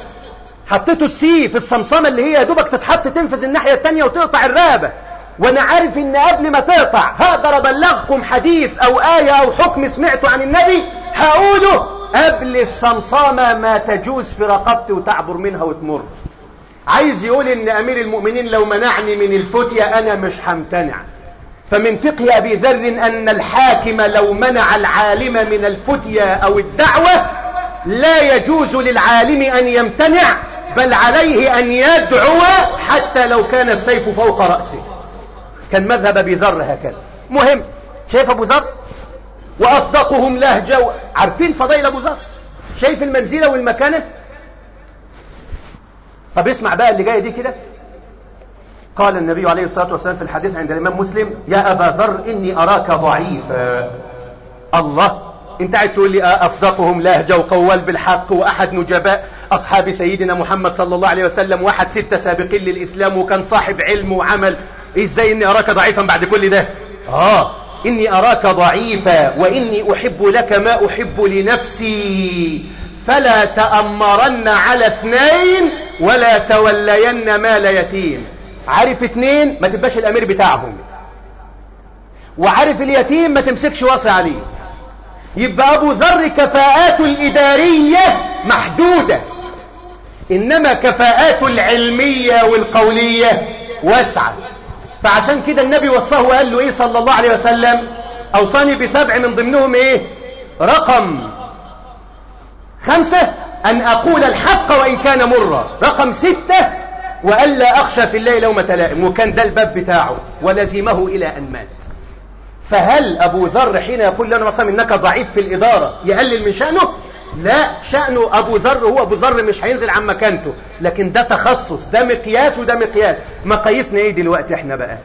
حطيته السيف الصمصامة اللي هي دوبك تتحط تنفذ الناحية التانية وتقطع الرابة وأنا عارف ان قبل ما تقطع هقدر ابلغكم حديث أو آية أو حكم سمعته عن النبي هقوله قبل الصمصامة ما تجوز في رقبتي وتعبر منها وتمر. عايز يقول إن أمير المؤمنين لو منعني من الفتية أنا مش همتنع. فمن فقه أبي ذر أن الحاكم لو منع العالم من الفتية أو الدعوة لا يجوز للعالم أن يمتنع بل عليه أن يدعو حتى لو كان السيف فوق رأسه. كان مذهب أبي ذر هكذا. مهم. شايف أبو ذر؟ وأصدقهم لهجة عارفين فضائل أبو ذر؟ شايف المنزلة والمكانة؟ طب اسمع بقى اللي جاية دي كده. قال النبي عليه الصلاة والسلام في الحديث عند الإمام مسلم يا أبا ذر إني أراك ضعيفا. الله. أنت قاعد تقول لي أصدقهم لهجة وقوال بالحق وأحد نجباء. أصحاب سيدنا محمد صلى الله عليه وسلم واحد ستة سابقين للإسلام وكان صاحب علم وعمل. إزاي إني أراك ضعيفا بعد كل ده؟ آه إني أراك ضعيفا وإني أحب لك ما أحب لنفسي. فلا تأمرن على اثنين ولا تولين مال يتيم. عارف اتنين ما تبقاش الأمير بتاعهم. وعارف اليتيم؟ ما تمسكش وصي عليه. يبقى أبو ذر كفاءات الإدارية محدودة. إنما كفاءات العلمية والقولية واسعة. فعشان كده النبي وصاه وقال له إيه صلى الله عليه وسلم؟ أوصاني بسبع من ضمنهم إيه؟ رقم. خمسة أن أقول الحق وإن كان مرا رقم ستة وألا أخشى في الله لومة لائم وكان ده الباب بتاعه ولزمه إلى أن مات. فهل أبو ذر حين يقول لنا مثلا إنك ضعيف في الإدارة يقلل من شأنه؟ لا شأنه أبو ذر هو أبو ذر مش هينزل عن مكانته لكن ده تخصص ده مقياس وده مقياس. مقاييسنا إيه دلوقتي إحنا بقى.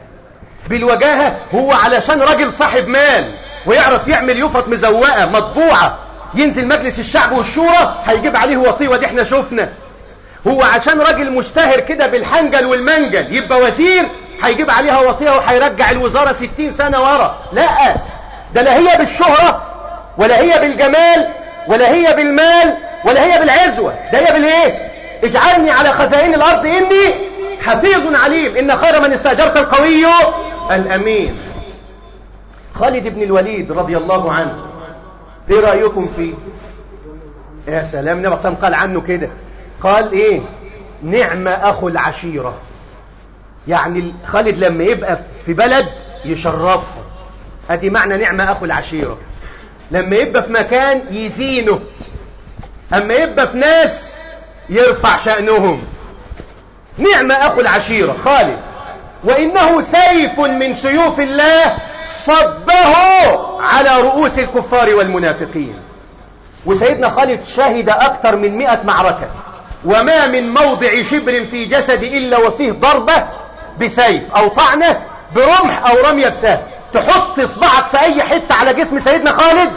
بالوجاهة هو علشان راجل صاحب مال ويعرف يعمل يفط مزوقة مطبوعة ينزل مجلس الشعب والشورى هيجيب عليه وطيه ودي إحنا شفنا هو عشان راجل مشتهر كده بالحنجل والمنجل يبقى وزير هيجيب عليها وطيه وهيرجع الوزارة ستين سنة ورا. لا ده لا هي بالشهرة ولا هي بالجمال ولا هي بالمال ولا هي بالعزوة. ده هي بالإيه؟ اجعلني على خزائن الأرض إني حفيظ عليم. إن خير من استأجرت القوي الأمين. خالد بن الوليد رضي الله عنه إيه رأيكم فيه؟ يا سلام النبي صلى قال عنه كده. قال إيه؟ نعم أخو العشيرة. يعني خالد لما يبقى في بلد يشرفها أدي معنى نعم أخو العشيرة. لما يبقى في مكان يزينه. أما يبقى في ناس يرفع شأنهم. نعم أخو العشيرة خالد. وإنه سيف من سيوف الله صبه على رؤوس الكفار والمنافقين. وسيدنا خالد شهد أكثر من مئة معركة. وما من موضع شبر في جسد إلا وفيه ضربة بسيف أو طعنة برمح أو رمية بسهم تحط اصبعك في أي حتة على جسم سيدنا خالد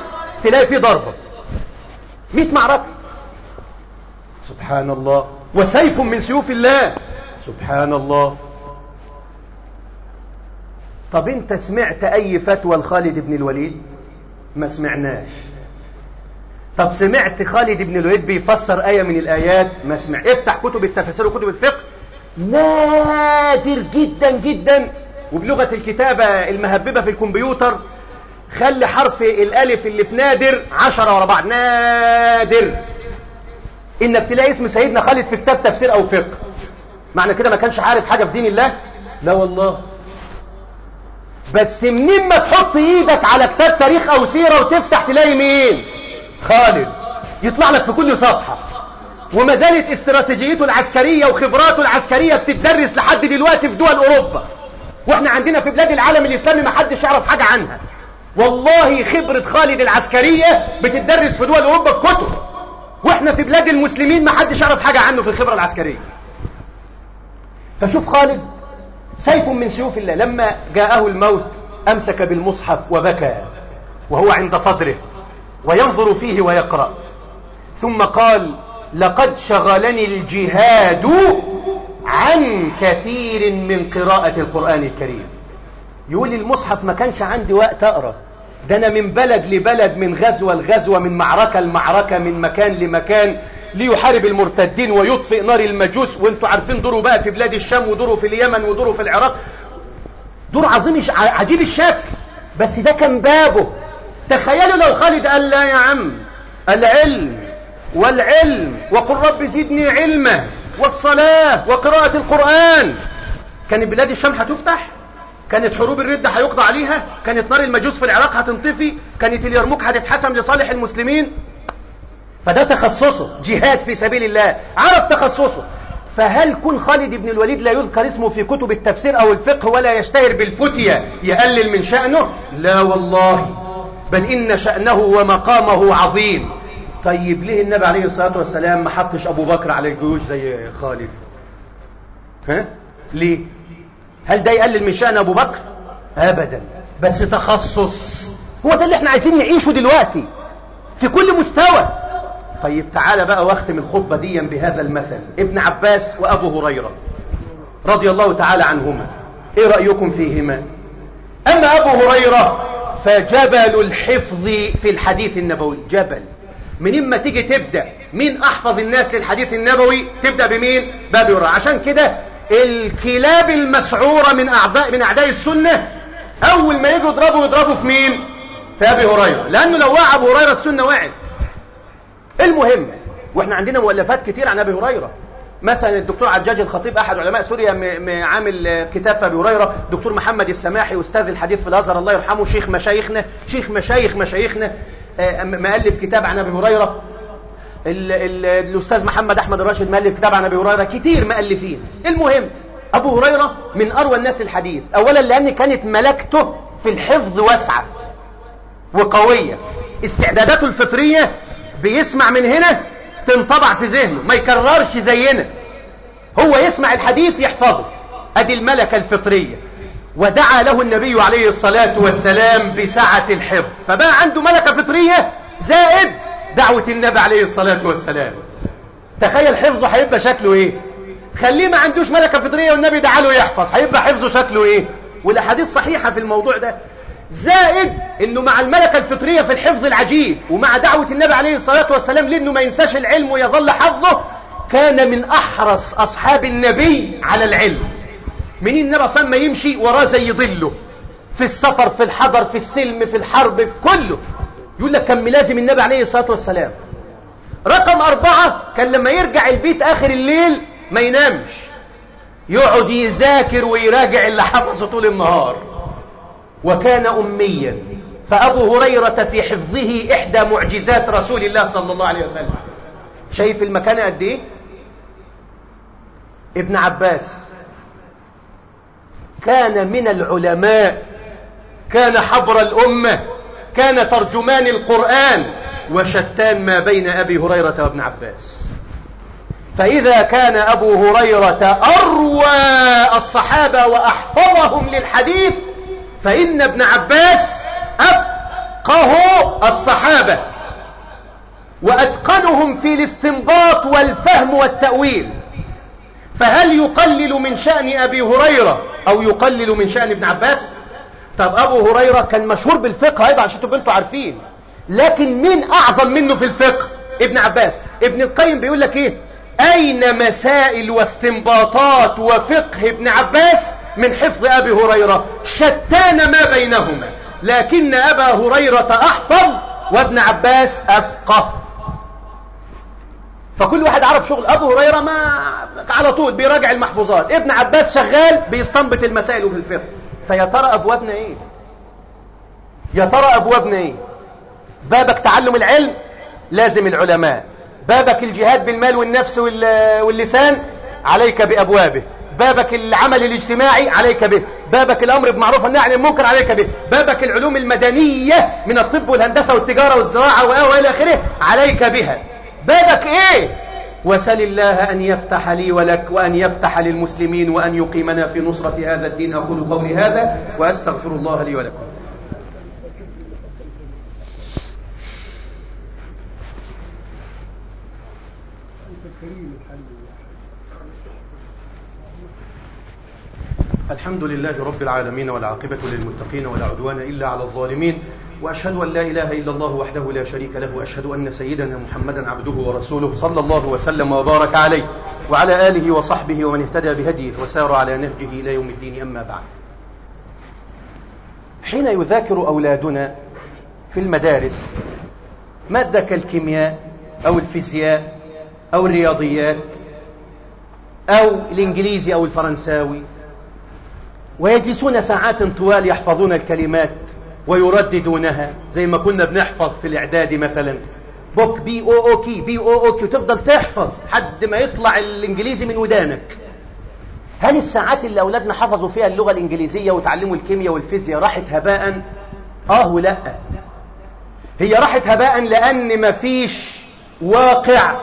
تلاقي فيه ضربة. 100 معركة. سبحان الله وسيف من سيوف الله. سبحان الله طب انت سمعت أي فتوى لخالد بن الوليد؟ ما سمعناش. طب سمعت خالد بن الوليد بيفسر آية من الآيات؟ ما سمع. افتح كتب التفسير وكتب الفقه. نادر جدا جدا وبلغة الكتابة المهببة في الكمبيوتر خلي حرف الألف اللي في نادر عشرة ورا بعض. نادر. إنك تلاقي اسم سيدنا خالد في كتاب تفسير أو فقه. معنى كده ما كانش عارف حاجة في دين الله؟ لا والله. بس منين ما تحط إيدك على كتاب تاريخ أو سيرة وتفتح تلاقي مين؟ خالد. يطلع لك في كل صفحة. وما زالت استراتيجيته العسكرية وخبراته العسكرية بتدرس لحد دلوقتي في دول أوروبا. وإحنا عندنا في بلاد العالم الإسلامي ما حدش يعرف حاجة عنها. والله خبرة خالد العسكرية بتدرس في دول أوروبا كتب. وإحنا في بلاد المسلمين ما حدش يعرف حاجة عنه في الخبرة العسكرية. فشوف خالد سيف من سيوف الله. لما جاءه الموت أمسك بالمصحف وبكى وهو عند صدره وينظر فيه ويقرأ. ثم قال لقد شغلني الجهاد عن كثير من قراءة القرآن الكريم. يقول المصحف ما كانش عندي وقت أقرأ. ده أنا من بلد لبلد من غزوة لغزوة من معركة لمعركة من مكان لمكان ليحارب المرتدين ويطفئ نار المجوس. وانتوا عارفين دوره بقى في بلاد الشام ودوره في اليمن ودوره في العراق. دور عظيم عجيب الشكل. بس ده كان بابه. تخيلوا لو خالد قال لا يا عم العلم والعلم وقل رب زدني علما. والصلاة وقراءة القرآن. كانت بلاد الشام هتفتح؟ كانت حروب الردة هيقضى عليها؟ كانت نار المجوس في العراق هتنطفي؟ كانت اليرموك هتتحسم لصالح المسلمين؟ فده تخصصه جهاد في سبيل الله. عرف تخصصه. فهل كن خالد بن الوليد لا يذكر اسمه في كتب التفسير أو الفقه ولا يشتهر بالفتية يقلل من شأنه؟ لا والله. بل إن شأنه ومقامه عظيم. طيب ليه النبي عليه الصلاة والسلام ما حطش أبو بكر على الجيوش زي خالد؟ ها؟ ليه؟ هل ده يقلل من شأن أبو بكر؟ أبدا. بس تخصص. هو ده اللي إحنا عايزين نعيشه دلوقتي في كل مستوى. طيب تعالى بقى واختم الخطبة دي بهذا المثل. ابن عباس وأبو هريرة رضي الله تعالى عنهما. إيه رأيكم فيهما؟ أما أبو هريرة فجبل الحفظ في الحديث النبوي. جبل. من إما تيجي تبدأ مين أحفظ الناس للحديث النبوي تبدأ بمين؟ بابي هريرة عشان كده الكلاب المسعورة من أعداء من أعداء السنة أول ما يجوا يضربوا يضربوا في مين؟ في أبي هريرة. لأنه لو وقع أبو هريرة السنة وقعت. المهم وإحنا عندنا مؤلفات كتير عن أبي هريرة. مثلا الدكتور عجاج الخطيب أحد علماء سوريا عامل كتاب في أبي هريرة. دكتور محمد السماحي أستاذ الحديث في الأزهر الله يرحمه شيخ مشايخنا شيخ مشايخ مشايخنا. مؤلف كتاب عن أبي هريرة. الأستاذ محمد أحمد الراشد مؤلف كتاب عن أبي هريرة. كتير مؤلفين. المهم أبو هريرة من أروى الناس للحديث اولا لأن كانت ملكته في الحفظ واسعة وقوية. استعداداته الفطرية بيسمع من هنا تنطبع في ذهنه. ما يكررش زينا. هو يسمع الحديث يحفظه. أدي الملكة الفطرية. ودعا له النبي عليه الصلاة والسلام بسعة الحفظ. فبقى عنده ملكة فطرية زائد دعوة النبي عليه الصلاة والسلام. تخيل حفظه هيبقى شكله إيه؟ خليه ما عندوش ملكة فطرية والنبي دعا له يحفظ. هيبقى حفظه شكله إيه؟ والأحاديث صحيحة في الموضوع ده. زائد إنه مع الملكة الفطرية في الحفظ العجيب ومع دعوة النبي عليه الصلاة والسلام لأنه ما ينساش العلم ويظل حفظه كان من أحرص أصحاب النبي على العلم. منين النبي صلى ما يمشي وراه زي ظله في السفر في الحضر في السلم في الحرب في كله. يقول لك كان ملازم النبي عليه الصلاة والسلام. رقم أربعة كان لما يرجع البيت آخر الليل ما ينامش. يقعد يذاكر ويراجع اللي حفظه طول النهار. وكان أميا. فأبو هريرة في حفظه إحدى معجزات رسول الله صلى الله عليه وسلم. شايف المكان قد إيه؟ ابن عباس. كان من العلماء كان حبر الأمة كان ترجمان القرآن وشتان ما بين أبي هريرة وابن عباس. فإذا كان أبو هريرة أروى الصحابة وأحفظهم للحديث فإن ابن عباس أفقه الصحابة وأتقنهم في الاستنباط والفهم والتأويل. فهل يقلل من شأن أبي هريرة أو يقلل من شأن ابن عباس؟ طب أبو هريرة كان مشهور بالفقه أيضا عشان أنتوا عارفين. لكن مين أعظم منه في الفقه؟ ابن عباس. ابن القيم بيقول لك إيه؟ أين مسائل واستنباطات وفقه ابن عباس من حفظ أبي هريرة؟ شتان ما بينهما. لكن أبا هريرة أحفظ وابن عباس أفقه. فكل واحد عرف شغل أبو هريرة ما على طول بيراجع المحفوظات. ابن عباس شغال بيستنبط المسائل في الفقه. فيا ترى أبوابنا إيه؟ يا ترى أبوابنا إيه؟ بابك تعلم العلم لازم العلماء. بابك الجهاد بالمال والنفس واللسان عليك بأبوابه. بابك العمل الاجتماعي عليك به. بابك الأمر بمعروف والنهي عن المنكر عليك به. بابك العلوم المدنية من الطب والهندسة والتجارة والزراعة وإلى آخره عليك بها. بابك إيه؟ وسل الله أن يفتح لي ولك وأن يفتح للمسلمين وأن يقيمنا في نصرة هذا الدين. أقول قولي هذا وأستغفر الله لي ولكم. الحمد لله رب العالمين والعاقبة للمتقين ولا عدوان إلا على الظالمين. وأشهد أن لا إله إلا الله وحده لا شريك له وأشهد أن سيدنا محمدا عبده ورسوله صلى الله وسلم وبارك عليه وعلى آله وصحبه ومن اهتدى بهديه وسار على نهجه إلى يوم الدين أما بعد. حين يذاكر أولادنا في المدارس مادة كالكيمياء أو الفيزياء أو الرياضيات أو الإنجليزي أو الفرنساوي ويجلسون ساعات طوال يحفظون الكلمات ويرددونها زي ما كنا بنحفظ في الإعداد مثلا. book B O O K B O O K وتفضل تحفظ حد ما يطلع الإنجليزي من ودانك. هل الساعات اللي أولادنا حفظوا فيها اللغة الإنجليزية وتعلموا الكيمياء والفيزياء راحت هباء؟ آه ولا هي راحت هباء لأن مفيش واقع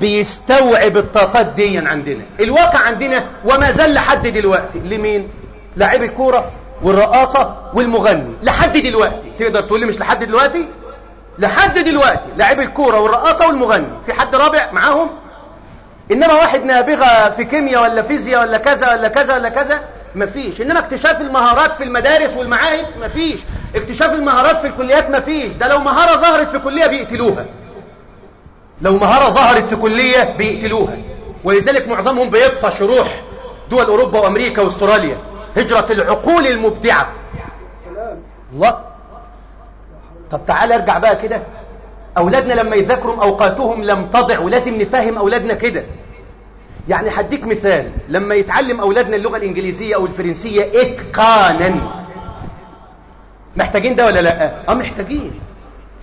بيستوعب الطاقات دي عندنا. الواقع عندنا وما زال لحد دلوقتي. لمين؟ لاعبي الكورة. والرقاصة والمغني. لحد دلوقتي. تقدر تقول لي مش لحد دلوقتي؟ لحد دلوقتي. لاعبي الكورة والرقاصة والمغني. في حد رابع معاهم؟ إنما واحد نابغة في كيمياء ولا فيزياء ولا كذا ولا كذا ولا كذا؟ مفيش. إنما اكتشاف المهارات في المدارس والمعاهد؟ مفيش. اكتشاف المهارات في الكليات؟ مفيش. ده لو مهارة ظهرت في كلية بيقتلوها. لو مهارة ظهرت في كلية بيقتلوها. ولذلك معظمهم بيطفى شروح دول أوروبا وأمريكا وأستراليا. هجرة العقول المبدعة. الله. طب تعال ارجع بقى كده. أولادنا لما يذاكروا أوقاتهم لم تضع ولازم نفهم أولادنا كده. يعني هديك مثال. لما يتعلم أولادنا اللغة الإنجليزية أو الفرنسية إتقانا. محتاجين ده ولا لأ؟ آه محتاجين.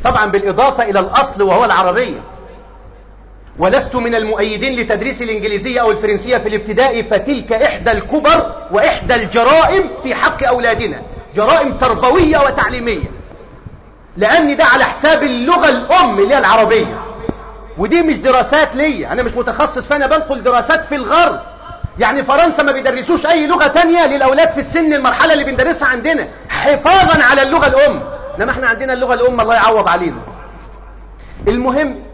طبعا بالإضافة إلى الأصل وهو العربية. ولست من المؤيدين لتدريس الإنجليزية أو الفرنسية في الابتدائي فتلك إحدى الكبر وإحدى الجرائم في حق أولادنا. جرائم تربوية وتعليمية. لأن ده على حساب اللغة الأم اللي هي العربية. ودي مش دراسات ليا. أنا مش متخصص فأنا بنقل دراسات في الغرب. يعني فرنسا ما بيدرسوش أي لغة تانية للأولاد في السن المرحلة اللي بندرسها عندنا. حفاظا على اللغة الأم. إنما إحنا عندنا اللغة الأم الله يعوض علينا. المهم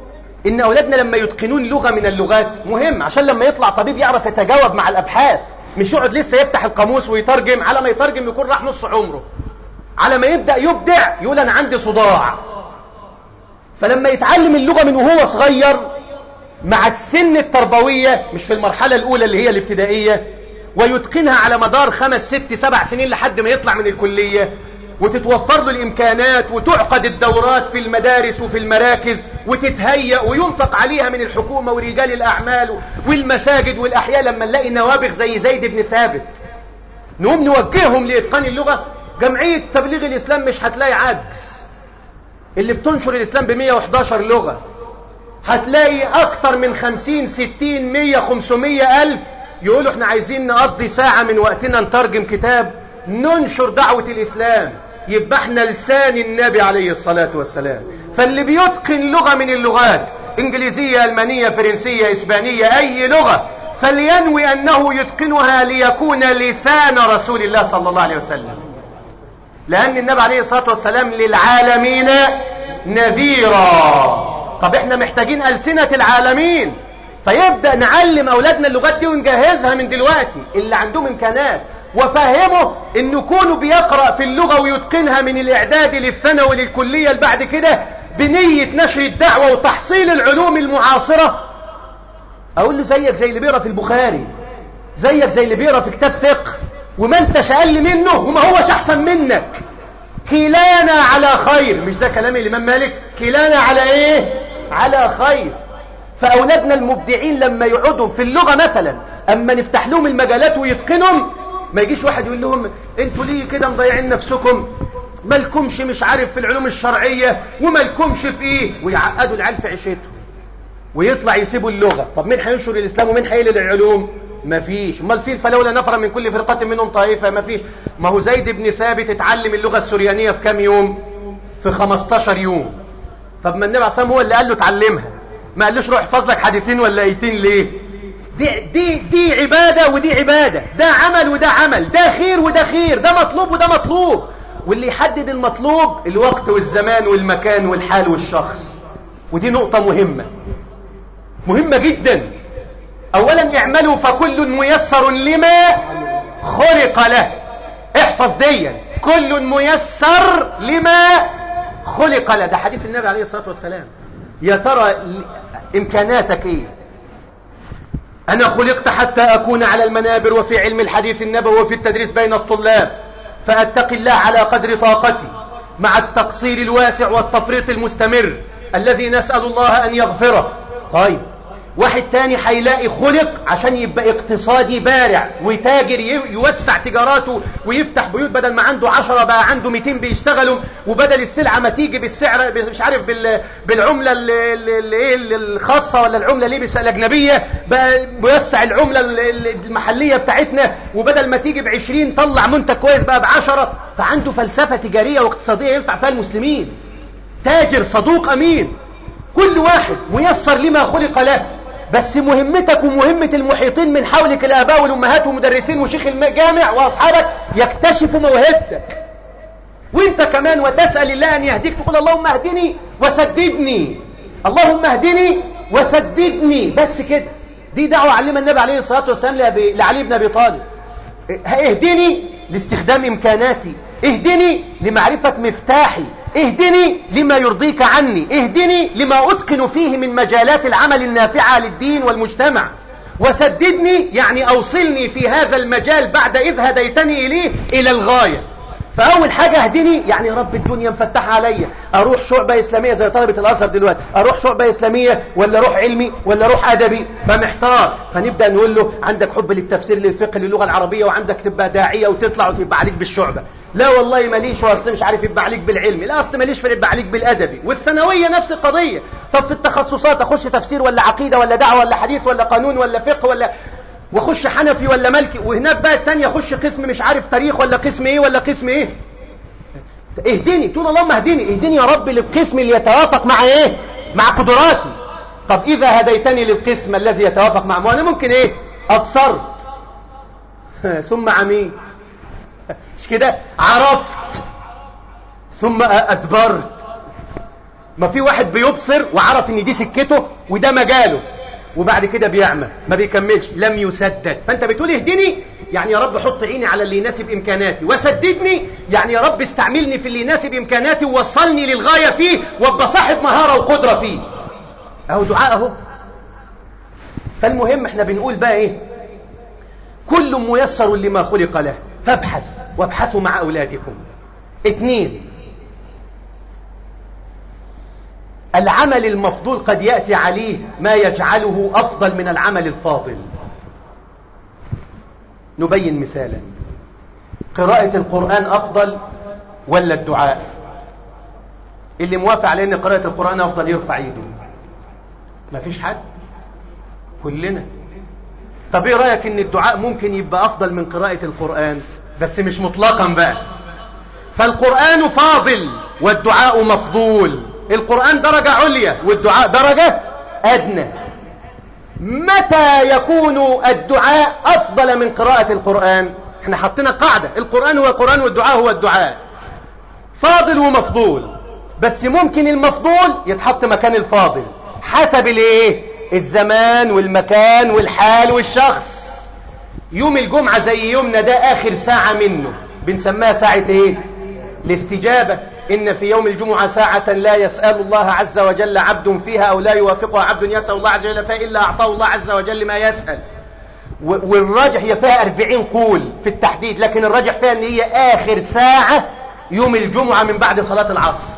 إن أولادنا لما يتقنون لغة من اللغات مهم عشان لما يطلع طبيب يعرف يتجاوب مع الأبحاث. مش يقعد لسه يفتح القاموس ويترجم على ما يترجم يكون راح نص عمره. على ما يبدأ يبدع يقول أنا عندي صداع. فلما يتعلم اللغة من وهو صغير مع السن التربوية مش في المرحلة الأولى اللي هي الابتدائية ويتقنها على مدار خمس ست سبع سنين لحد ما يطلع من الكلية وتتوفر له الإمكانات وتعقد الدورات في المدارس وفي المراكز وتتهيأ وينفق عليها من الحكومة ورجال الأعمال والمساجد والأحياء لما نلاقي نوابغ زي زيد بن ثابت. نقوم نوجههم لإتقان اللغة. جمعية تبليغ الإسلام مش هتلاقي عجز. اللي بتنشر الإسلام ب 111 لغة هتلاقي أكتر من 50 60 100 500 ألف يقولوا إحنا عايزين نقضي ساعة من وقتنا نترجم كتاب ننشر دعوة الإسلام. يبقى إحنا لسان النبي عليه الصلاة والسلام. فاللي بيتقن لغة من اللغات إنجليزية ألمانية فرنسية إسبانية أي لغة فلينوي أنه يتقنها ليكون لسان رسول الله صلى الله عليه وسلم. لأن النبي عليه الصلاة والسلام للعالمين نذيرا. طب إحنا محتاجين ألسنة العالمين. فيبدأ نعلم أولادنا اللغات دي ونجهزها من دلوقتي. اللي عندهم إمكانات. وفهمه انه كونه بيقرأ في اللغة ويتقنها من الإعداد للثانوي للكلية بعد كده بنية نشر الدعوة وتحصيل العلوم المعاصرة. أقول له زيك زي اللي بيقرأ في البخاري زيك زي اللي بيقرأ في كتاب فقه وما انتش أقل منه وما هوش أحسن منك. كلانا على خير مش ده كلام الإمام مالك؟ كلانا على إيه؟ على خير. فأولادنا المبدعين لما يقعدوا في اللغة مثلا أما نفتح لهم المجالات ويتقنهم ما يجيش واحد يقول لهم أنتوا ليه كده مضيعين نفسكم؟ مالكمش مش عارف في العلوم الشرعية ومالكمش في إيه؟ ويعقدوا العيال في ويطلع يسيبوا اللغة. طب مين هينشر الإسلام ومين هيقلل العلوم؟ مفيش أمال في فلولا نفر من كل فرقة منهم طائفة؟ مفيش ما هو زيد بن ثابت اتعلم اللغة السريانية في كام يوم؟ في 15 يوم. طب ما النبي عليه هو اللي قال له اتعلمها. ما قالوش روح احفظ لك حديثين ولا ايتين ليه؟ دي, دي, دي عبادة ودي عبادة. ده عمل وده عمل. ده خير وده خير. ده مطلوب وده مطلوب. واللي يحدد المطلوب الوقت والزمان والمكان والحال والشخص. ودي نقطة مهمة. مهمة جدا. اولا اعملوا فكل ميسر لما خلق له. احفظ ديا. كل ميسر لما خلق له. ده حديث النبي عليه الصلاة والسلام. يا ترى إمكاناتك إيه؟ أنا خلقت حتى أكون على المنابر وفي علم الحديث النبوي وفي التدريس بين الطلاب فاتقي الله على قدر طاقتي مع التقصير الواسع والتفريط المستمر الذي نسأل الله أن يغفره. طيب. واحد تاني هيلاقي خلق عشان يبقى اقتصادي بارع وتاجر يوسع تجاراته ويفتح بيوت بدل ما عنده عشرة بقى عنده 200 بيشتغلوا وبدل السلعة ما تيجي بالسعر مش عارف بالعملة اللي الخاصة ولا العملة اللي الأجنبية بقى بيوسع العملة المحلية بتاعتنا وبدل ما تيجي بعشرين طلع منتج كويس بقى بعشرة فعنده فلسفة تجارية واقتصادية ينفع فيها المسلمين. تاجر صدوق أمين. كل واحد ميسر لما خلق له. بس مهمتك ومهمة المحيطين من حولك الآباء والأمهات والمدرسين وشيخ الجامع وأصحابك يكتشفوا موهبتك. وأنت كمان وتسأل الله أن يهديك. تقول اللهم اهدني وسددني. اللهم اهدني وسددني. بس كده. دي دعوة علمها النبي عليه الصلاة والسلام لعلي بن أبي طالب. اهدني لاستخدام إمكاناتي. اهدني لمعرفة مفتاحي. اهدني لما يرضيك عني. اهدني لما أتقن فيه من مجالات العمل النافعة للدين والمجتمع. وسددني يعني أوصلني في هذا المجال بعد إذ هديتني إليه إلى الغاية. فأول حاجة اهدني يعني يا رب الدنيا مفتحة عليا. أروح شعبة إسلامية زي طلبة الأزهر دلوقتي. أروح شعبة إسلامية ولا أروح علمي ولا أروح أدبي؟ فمحتار. فنبدأ نقول له عندك حب للتفسير للفقه للغة العربية وعندك تبقى داعية وتطلع وتبقى عليك بالشعبة. لا والله ماليش وأصل مش عارف يبقى عليك بالعلم. لا أصل ماليش في يبقى عليك بالأدبي. والثانوية نفس القضية. طب في التخصصات أخش تفسير ولا عقيدة ولا دعوة ولا حديث ولا قانون ولا فقه ولا واخش حنفي ولا مالكي وهناك بقى الثانية اخش قسم مش عارف تاريخ ولا قسم إيه ولا قسم إيه. اهدني تقول اللهم اهدني. اهدني يا رب للقسم اللي يتوافق مع إيه؟ مع قدراتي. طب إذا هديتني للقسم الذي يتوافق مع أنا ممكن إيه؟ أبصرت. ثم عميت. مش كده؟ عرفت. ثم أدبرت. ما في واحد بيبصر وعرف إن دي سكته وده مجاله. وبعد كده بيعمل. ما بيكملش. لم يسدد. فانت بتقول اهدني. يعني يا رب حط عيني على اللي يناسب إمكاناتي. وسددني. يعني يا رب استعملني في اللي يناسب إمكاناتي ووصلني للغاية فيه وابقى صاحب مهارة وقدرة فيه. أهو دعاء أهو. فالمهم إحنا بنقول بقى إيه؟ كل ميسر لما خلق له فابحث. وابحثوا مع أولادكم. اثنين العمل المفضول قد يأتي عليه ما يجعله أفضل من العمل الفاضل. نبين مثالا. قراءة القرآن أفضل ولا الدعاء؟ اللي موافق على أن قراءة القرآن أفضل يرفع يده. ما فيش حد؟ كلنا. طب إيه رأيك إن الدعاء ممكن يبقى أفضل من قراءة القرآن؟ بس مش مطلقا بقى. فالقرآن فاضل والدعاء مفضول. القرآن درجة عليا والدعاء درجة أدنى. متى يكون الدعاء أفضل من قراءة القرآن؟ إحنا حطينا قاعدة. القرآن هو القرآن والدعاء هو الدعاء. فاضل ومفضول. بس ممكن المفضول يتحط مكان الفاضل. حسب الإيه؟ الزمان والمكان والحال والشخص. يوم الجمعة زي يومنا ده آخر ساعة منه. بنسميها ساعة إيه؟ الاستجابة. إن في يوم الجمعة ساعة لا يسأل الله عز وجل عبد فيها أو لا يوافقها عبد يسأل الله عز وجل فيها إلا أعطاه الله عز وجل ما يسأل. والراجح هي فيها أربعين قول في التحديد لكن الراجح فيها أن هي آخر ساعة يوم الجمعة من بعد صلاة العصر.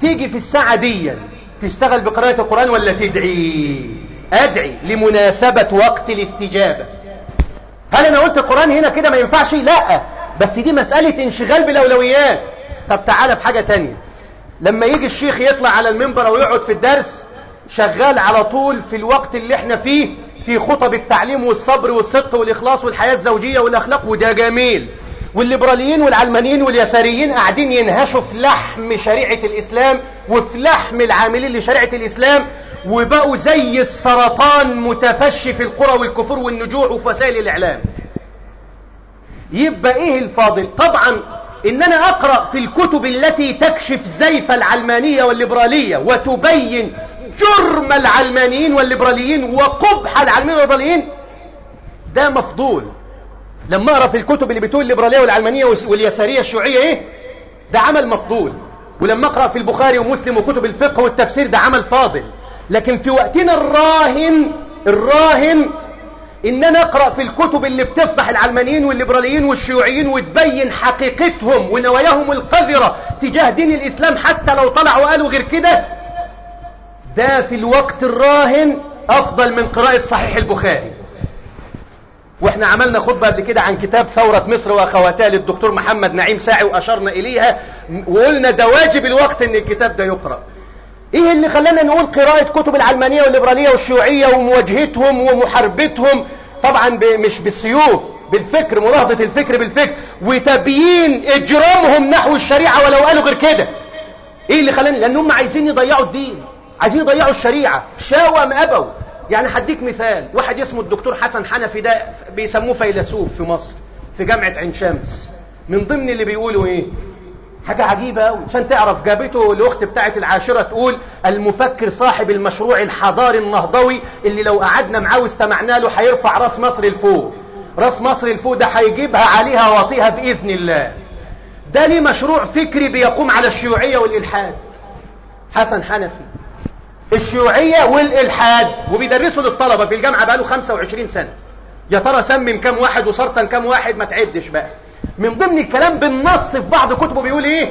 تيجي في الساعة دي تشتغل بقراءة القرآن ولا تدعي؟ أدعي لمناسبة وقت الاستجابة. هل أنا قلت القرآن هنا كده ما ينفعش؟ لا. بس دي مسألة انشغال بالأولويات. طب تعالى في حاجة تانية. لما يجي الشيخ يطلع على المنبر أو يقعد في الدرس شغال على طول في الوقت اللي إحنا فيه في خطب التعليم والصبر والصدق والإخلاص والحياة الزوجية والأخلاق وده جميل. والليبراليين والعلمانيين واليساريين قاعدين ينهشوا في لحم شريعة الإسلام وفي لحم العاملين لشريعة الإسلام وبقوا زي السرطان متفشي في القرى والكفور والنجوع وفي وسائل الإعلام. يبقى إيه الفاضل؟ طبعا إن أنا أقرأ في الكتب التي تكشف زيف العلمانية والليبرالية وتبين جرم العلمانيين والليبراليين وقبح العلمانيين والليبراليين. ده مفضول. لما أقرأ في الكتب اللي بتقول الليبرالية والعلمانية واليسارية الشيوعية إيه؟ ده عمل مفضول. ولما أقرأ في البخاري ومسلم وكتب الفقه والتفسير ده عمل فاضل. لكن في وقتنا الراهن الراهن إن أنا أقرأ في الكتب اللي بتفضح العلمانيين والليبراليين والشيوعيين وتبين حقيقتهم ونواياهم القذرة تجاه دين الإسلام حتى لو طلعوا وقالوا غير كده ده في الوقت الراهن أفضل من قراءة صحيح البخاري. وإحنا عملنا خطبة قبل كده عن كتاب ثورة مصر وأخواتها للدكتور محمد نعيم ساعي وأشرنا إليها وقلنا ده واجب الوقت إن الكتاب ده يقرأ. إيه اللي خلانا نقول قراءة كتب العلمانية والليبرالية والشيوعية ومواجهتهم ومحاربتهم؟ طبعا مش بالسيوف بالفكر مناهضة الفكر بالفكر وتبيين إجرامهم نحو الشريعة ولو قالوا غير كده. إيه اللي خلانا؟ لأن هم عايزين يضيعوا الدين عايزين يضيعوا الشريعة. شاوى ام أبوا. يعني هديك مثال واحد اسمه الدكتور حسن حنفي ده بيسموه فيلسوف في مصر في جامعة عين شمس. من ضمن اللي بيقولوا إيه؟ حاجة عجيبة عشان تعرف جابته الأخت بتاعت العاشرة تقول المفكر صاحب المشروع الحضاري النهضوي اللي لو قعدنا معاه واستمعنا له هيرفع راس مصر لفوق. راس مصر لفوق ده هيجيبها عليها واطيها بإذن الله. ده ليه مشروع فكري بيقوم على الشيوعية والإلحاد. حسن حنفي. الشيوعية والإلحاد وبيدرسوا للطلبة في الجامعة بقاله 25 سنة. يا ترى سمم كام واحد وسرطن كام واحد؟ ما تعدش بقى. من ضمن الكلام بالنص في بعض كتبه بيقول إيه؟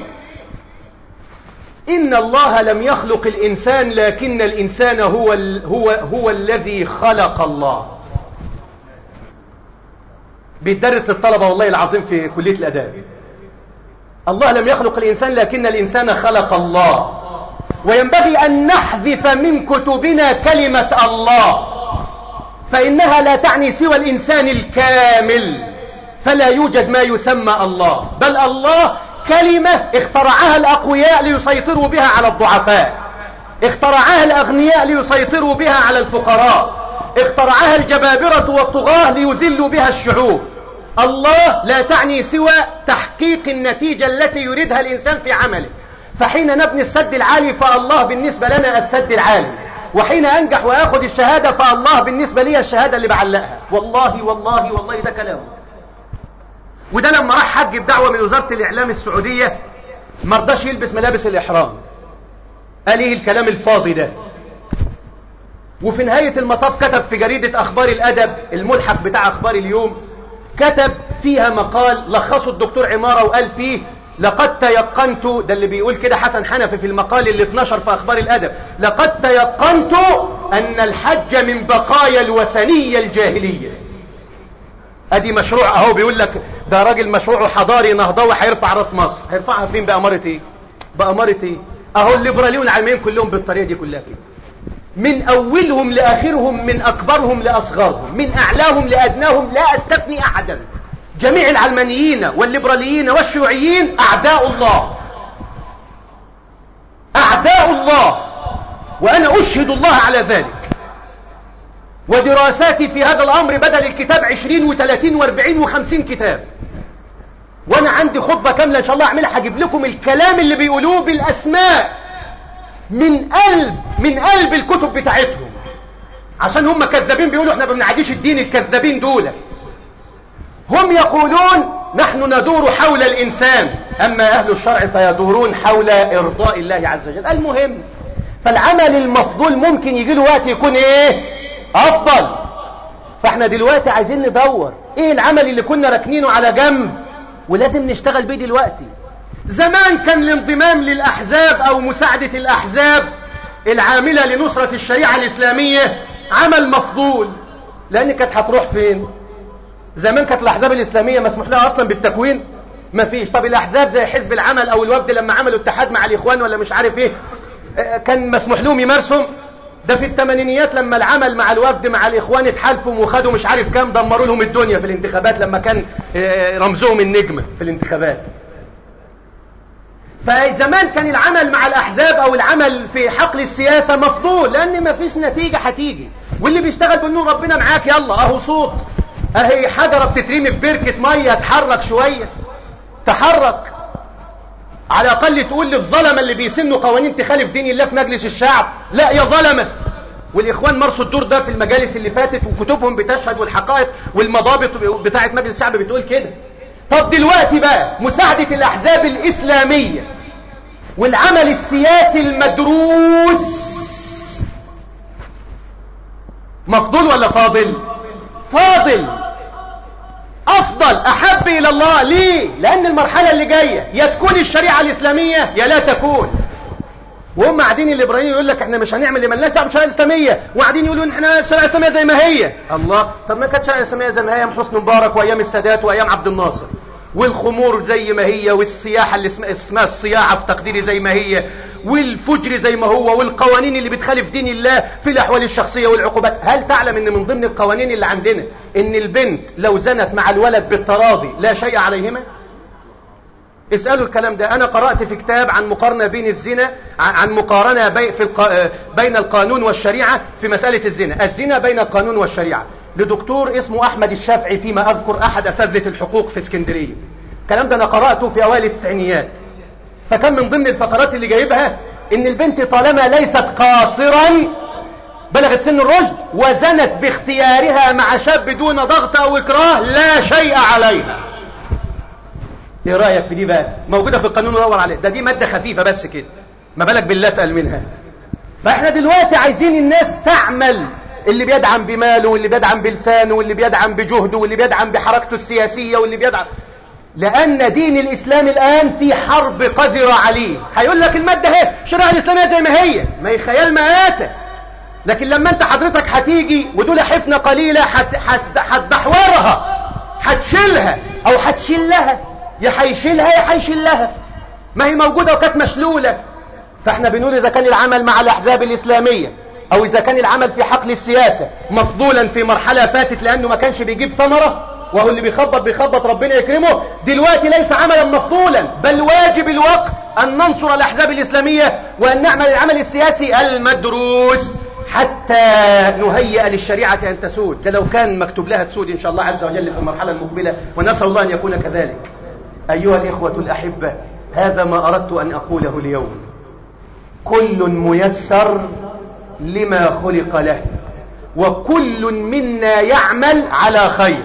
إن الله لم يخلق الإنسان لكن الإنسان هو, ال هو, هو الذي خلق الله. بيدرس للطلبة والله العظيم في كلية الأداب. الله لم يخلق الإنسان لكن الإنسان خلق الله. وينبغي أن نحذف من كتبنا كلمة الله. فإنها لا تعني سوى الإنسان الكامل. فلا يوجد ما يسمى الله بل الله كلمة اخترعها الأقوياء ليسيطروا بها على الضعفاء اخترعها الأغنياء ليسيطروا بها على الفقراء اخترعها الجبابرة والطغاة ليذلوا بها الشعوب. الله لا تعني سوى تحقيق النتيجة التي يريدها الإنسان في عمله. فحين نبني السد العالي فالله بالنسبة لنا السد العالي. وحين أنجح وأخذ الشهادة فالله بالنسبة لي الشهادة اللي بعلقها. والله والله والله ده كلامه. وده لما راح حج بدعوة من وزارة الإعلام السعودية ما رضاش يلبس ملابس الإحرام. قال إيه الكلام الفاضي ده؟ وفي نهاية المطاف كتب في جريدة أخبار الأدب الملحق بتاع أخبار اليوم كتب فيها مقال لخصه الدكتور عمارة وقال فيه لقد تيقنت ده اللي بيقول كده حسن حنفي في المقال اللي اتنشر في أخبار الأدب لقد تيقنت أن الحج من بقايا الوثنية الجاهلية. أدي مشروع أهو بيقول لك ده راجل مشروعه حضاري نهضوي هيرفع رأس مصر. هيرفعها فين بأمارة إيه بأمارة إيه أهو الليبراليون والعلمانيين كلهم بالطريقة دي كلها كده من أولهم لآخرهم من أكبرهم لأصغرهم من أعلاهم لأدناهم لا أستثني أحدا. جميع العلمانيين والليبراليين والشيوعيين أعداء الله. أعداء الله. وأنا أشهد الله على ذلك. ودراساتي في هذا الأمر بدل الكتاب عشرين وثلاثين وأربعين وخمسين كتاب. وأنا عندي خطبة كاملة إن شاء الله أعملها هجيب لكم الكلام اللي بيقولوه بالأسماء من قلب من قلب الكتب بتاعتهم. عشان هم كذابين بيقولوا إحنا بنعاديش الدين الكذابين دول. هم يقولون نحن ندور حول الإنسان أما أهل الشرع فيدورون حول إرضاء الله عز وجل. المهم فالعمل المفضول ممكن يجي له وقت يكون إيه؟ أفضل. فإحنا دلوقتي عايزين ندور إيه العمل اللي كنا راكنينه على جنب ولازم نشتغل بيه دلوقتي. زمان كان الانضمام للأحزاب أو مساعدة الأحزاب العاملة لنصرة الشريعة الإسلامية عمل مفضول. لأن كانت هتروح فين؟ زمان كانت الأحزاب الإسلامية مسموح لها أصلا بالتكوين. ما فيش. طب الأحزاب زي حزب العمل أو الوفد لما عملوا اتحاد مع الإخوان ولا مش عارف إيه كان مسموح لهم يمارسوا ده في الثمانينيات لما العمل مع الوفد مع الإخوان اتحالفوا وخدوا مش عارف كام دمروا لهم الدنيا في الانتخابات لما كان رمزهم النجمة في الانتخابات. فزمان كان العمل مع الأحزاب أو العمل في حقل السياسة مفضول لأن ما فيش نتيجة هتيجي. واللي بيشتغل بأنه ربنا معاك يلا أهو صوت. أهي حجرة بتترمي في بركة مية تحرك شوية. تحرك. على الأقل تقول للظلمة اللي بيسنوا قوانين تخالف دين الله في مجلس الشعب. لا يا ظلمة والإخوان مارسوا الدور ده في المجالس اللي فاتت وكتبهم بتشهد والحقائق والمضابط بتاعة مجلس الشعب بتقول كده. طب دلوقتي بقى مساعدة الأحزاب الإسلامية والعمل السياسي المدروس مفضول ولا فاضل؟ فاضل. أفضل أحب إلى الله. ليه؟ لأن المرحلة اللي جاية يا تكون الشريعة الإسلامية يا لا تكون. وهم قاعدين الليبراليين يقول لك إحنا مش هنعمل مالناش دعوة بالشريعة الإسلامية. وقاعدين يقولوا إحنا الشريعه الاسلاميه زي ما هي. الله طب ما كانت الشريعه الاسلاميه زي ما هي أيام حسني مبارك وأيام السادات وأيام عبد الناصر. والخمور زي ما هي والسياحة اللي اسمها الصياعة في تقديري زي ما هي. والفجر زي ما هو والقوانين اللي بتخالف دين الله في الأحوال الشخصية والعقوبات. هل تعلم إن من ضمن القوانين اللي عندنا إن البنت لو زنت مع الولد بالتراضي لا شيء عليهما؟ اسألوا الكلام ده. أنا قرأت في كتاب عن مقارنة بين الزنا عن مقارنة بي في الق... بين القانون والشريعة في مسألة الزنا. الزنا بين القانون والشريعة. لدكتور اسمه أحمد الشافعي فيما أذكر أحد أساتذة الحقوق في اسكندرية. الكلام ده أنا قرأته في أوائل التسعينيات. فكان من ضمن الفقرات اللي جايبها إن البنت طالما ليست قاصرا بلغت سن الرشد وزنت باختيارها مع شاب دون ضغط أو إكراه لا شيء عليها. إيه رأيك في دي بقى؟ موجودة في القانون ودور عليه. ده دي مادة خفيفة بس كده. ما بالك بالله أتقل منها. فإحنا دلوقتي عايزين الناس تعمل اللي بيدعم بماله واللي بيدعم بلسانه واللي بيدعم بجهده واللي بيدعم بحركته السياسية واللي بيدعم لأن دين الإسلام الآن في حرب قذره عليه هيقول لك المادة اهي الشريعة الإسلامية زي ما هي. ما هي خيال مآتة. لكن لما انت حضرتك هتيجي ودول حفنة قليلة هتدحورها هتشيلها أو هتشيلها يا هيشيلها يا هيشيلها. ما هي موجودة وكانت مشلولة. فاحنا بنقول إذا كان العمل مع الأحزاب الإسلامية أو إذا كان العمل في حقل السياسة مفضولا في مرحلة فاتت لأنه ما كانش بيجيب ثمرة وهو اللي بيخبط بيخبط ربنا يكرمه. دلوقتي ليس عملا مفضولا بل واجب الوقت أن ننصر الأحزاب الإسلامية وأن نعمل العمل السياسي المدروس حتى نهيئ للشريعة أن تسود. ده لو كان مكتوب لها تسود إن شاء الله عز وجل في المرحلة المقبلة. ونسأل الله أن يكون كذلك. أيها الإخوة الأحبة هذا ما أردت أن أقوله اليوم. كل ميسر لما خلق له وكل منا يعمل على خير.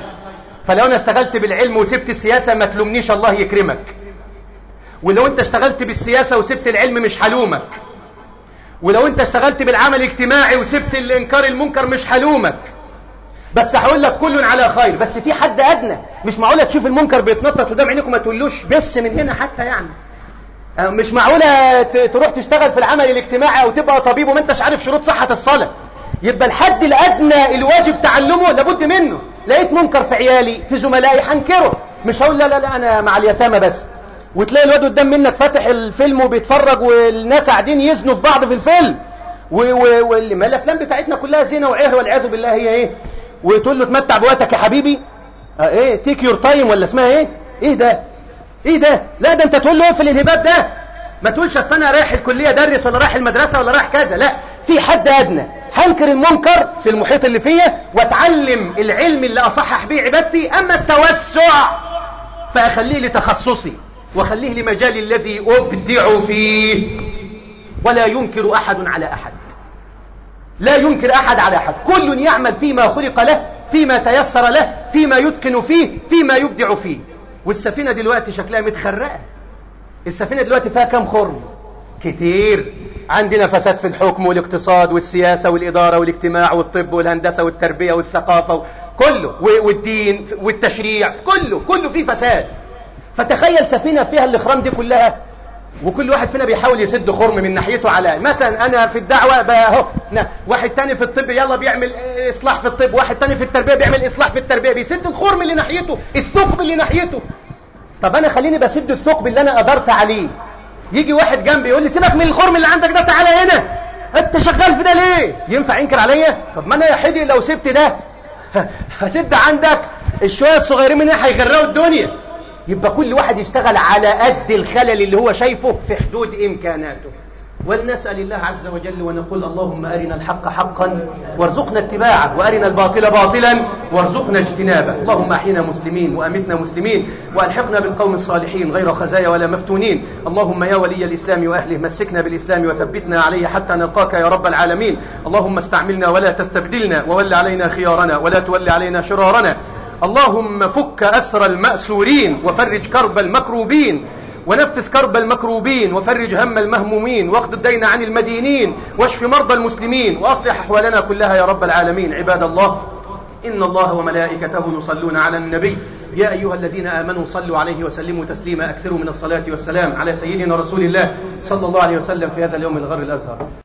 فلو أنا اشتغلت بالعلم وسبت السياسة ما تلومنيش الله يكرمك. ولو أنت اشتغلت بالسياسة وسبت العلم مش حلومك. ولو أنت اشتغلت بالعمل الاجتماعي وسبت الإنكار المنكر مش حلومك. بس هقول لك كل على خير. بس في حد أدنى. مش معقولة تشوف المنكر بيتنطط قدام عينيكم؟ ما تقولوش بس من هنا حتى يعني. مش معقولة تروح تشتغل في العمل الاجتماعي أو تبقى طبيب وما أنتش عارف شروط صحة الصلاة. يبقى الحد الأدنى الواجب تعلمه لابد منه. لقيت منكر في عيالي في زملائي هنكره مش هقول لا لا لا أنا مع اليتامى بس. وتلاقي الواد قدام منك فاتح الفيلم وبيتفرج والناس قاعدين يزنوا في بعض في الفيلم. واللي الأفلام بتاعتنا كلها زنا وعيه والعياذ بالله هي إيه؟ وتقول له تمتع بوقتك يا حبيبي. آه إيه؟ take your time ولا اسمها إيه؟ إيه ده؟ إيه ده؟ لا ده أنت تقول له اقفل الهباب ده. ما تقولش أصل أنا رايح الكلية ادرس ولا رايح المدرسة ولا رايح كذا لا. في حد أدنى. هنكر المنكر في المحيط اللي فيا واتعلم العلم اللي أصحح بيه عبادتي؟ أما التوسع فأخليه لتخصصي وأخليه لمجالي الذي أبدع فيه. ولا ينكر أحد على أحد. لا ينكر أحد على أحد. كل يعمل فيما خلق له فيما تيسر له فيما يتقن فيه فيما يبدع فيه. والسفينة دلوقتي شكلها متخرقة. السفينة دلوقتي فيها كم خرم؟ كتير. عندنا فساد في الحكم والاقتصاد والسياسة والإدارة والاجتماع والطب والهندسة والتربية والثقافة كله. والدين والتشريع. كله. كله فيه فساد. فتخيل سفينة فيها الإخرام دي كلها. وكل واحد فينا بيحاول يسد خرم من ناحيته على مثلا أنا في الدعوة أهو. واحد تاني في الطب يلا بيعمل إصلاح في الطب. واحد تاني في التربية بيعمل إصلاح في التربية. بيسد الخرم اللي ناحيته. الثقب اللي ناحيته. طب أنا خليني بسد الثقب اللي أنا قدرت عليه. يجي واحد جنبي يقول لي سيبك من الخرم اللي عندك ده تعالى هنا. انت شغال في ده ليه؟ ينفع ينكر عليا؟ طب ما أنا يا حدي لو سبت ده هسد عندك. الشوية الصغيرين منها هيغرقوا الدنيا. يبقى كل واحد يشتغل على قد الخلل اللي هو شايفه في حدود إمكاناته. ولنسأل الله عز وجل ونقول اللهم أرنا الحق حقا وارزقنا اتباعه وأرنا الباطل باطلا وارزقنا اجتنابه. اللهم أحينا مسلمين وأمتنا مسلمين وألحقنا بالقوم الصالحين غير خزايا ولا مفتونين. اللهم يا ولي الإسلام وأهله مسكنا بالإسلام وثبتنا عليه حتى نلقاك يا رب العالمين. اللهم استعملنا ولا تستبدلنا وول علينا خيارنا ولا تول علينا شرارنا. اللهم فك أسر المأسورين وفرج كرب المكروبين. ونفس كرب المكروبين وفرج هم المهمومين واقض الدين عن المدينين واشف مرضى المسلمين وأصلح أحوالنا كلها يا رب العالمين. عباد الله إن الله وملائكته يصلون على النبي. يا أيها الذين آمنوا صلوا عليه وسلموا تسليما. أكثروا من الصلاة والسلام على سيدنا رسول الله صلى الله عليه وسلم في هذا اليوم الغر الأزهر.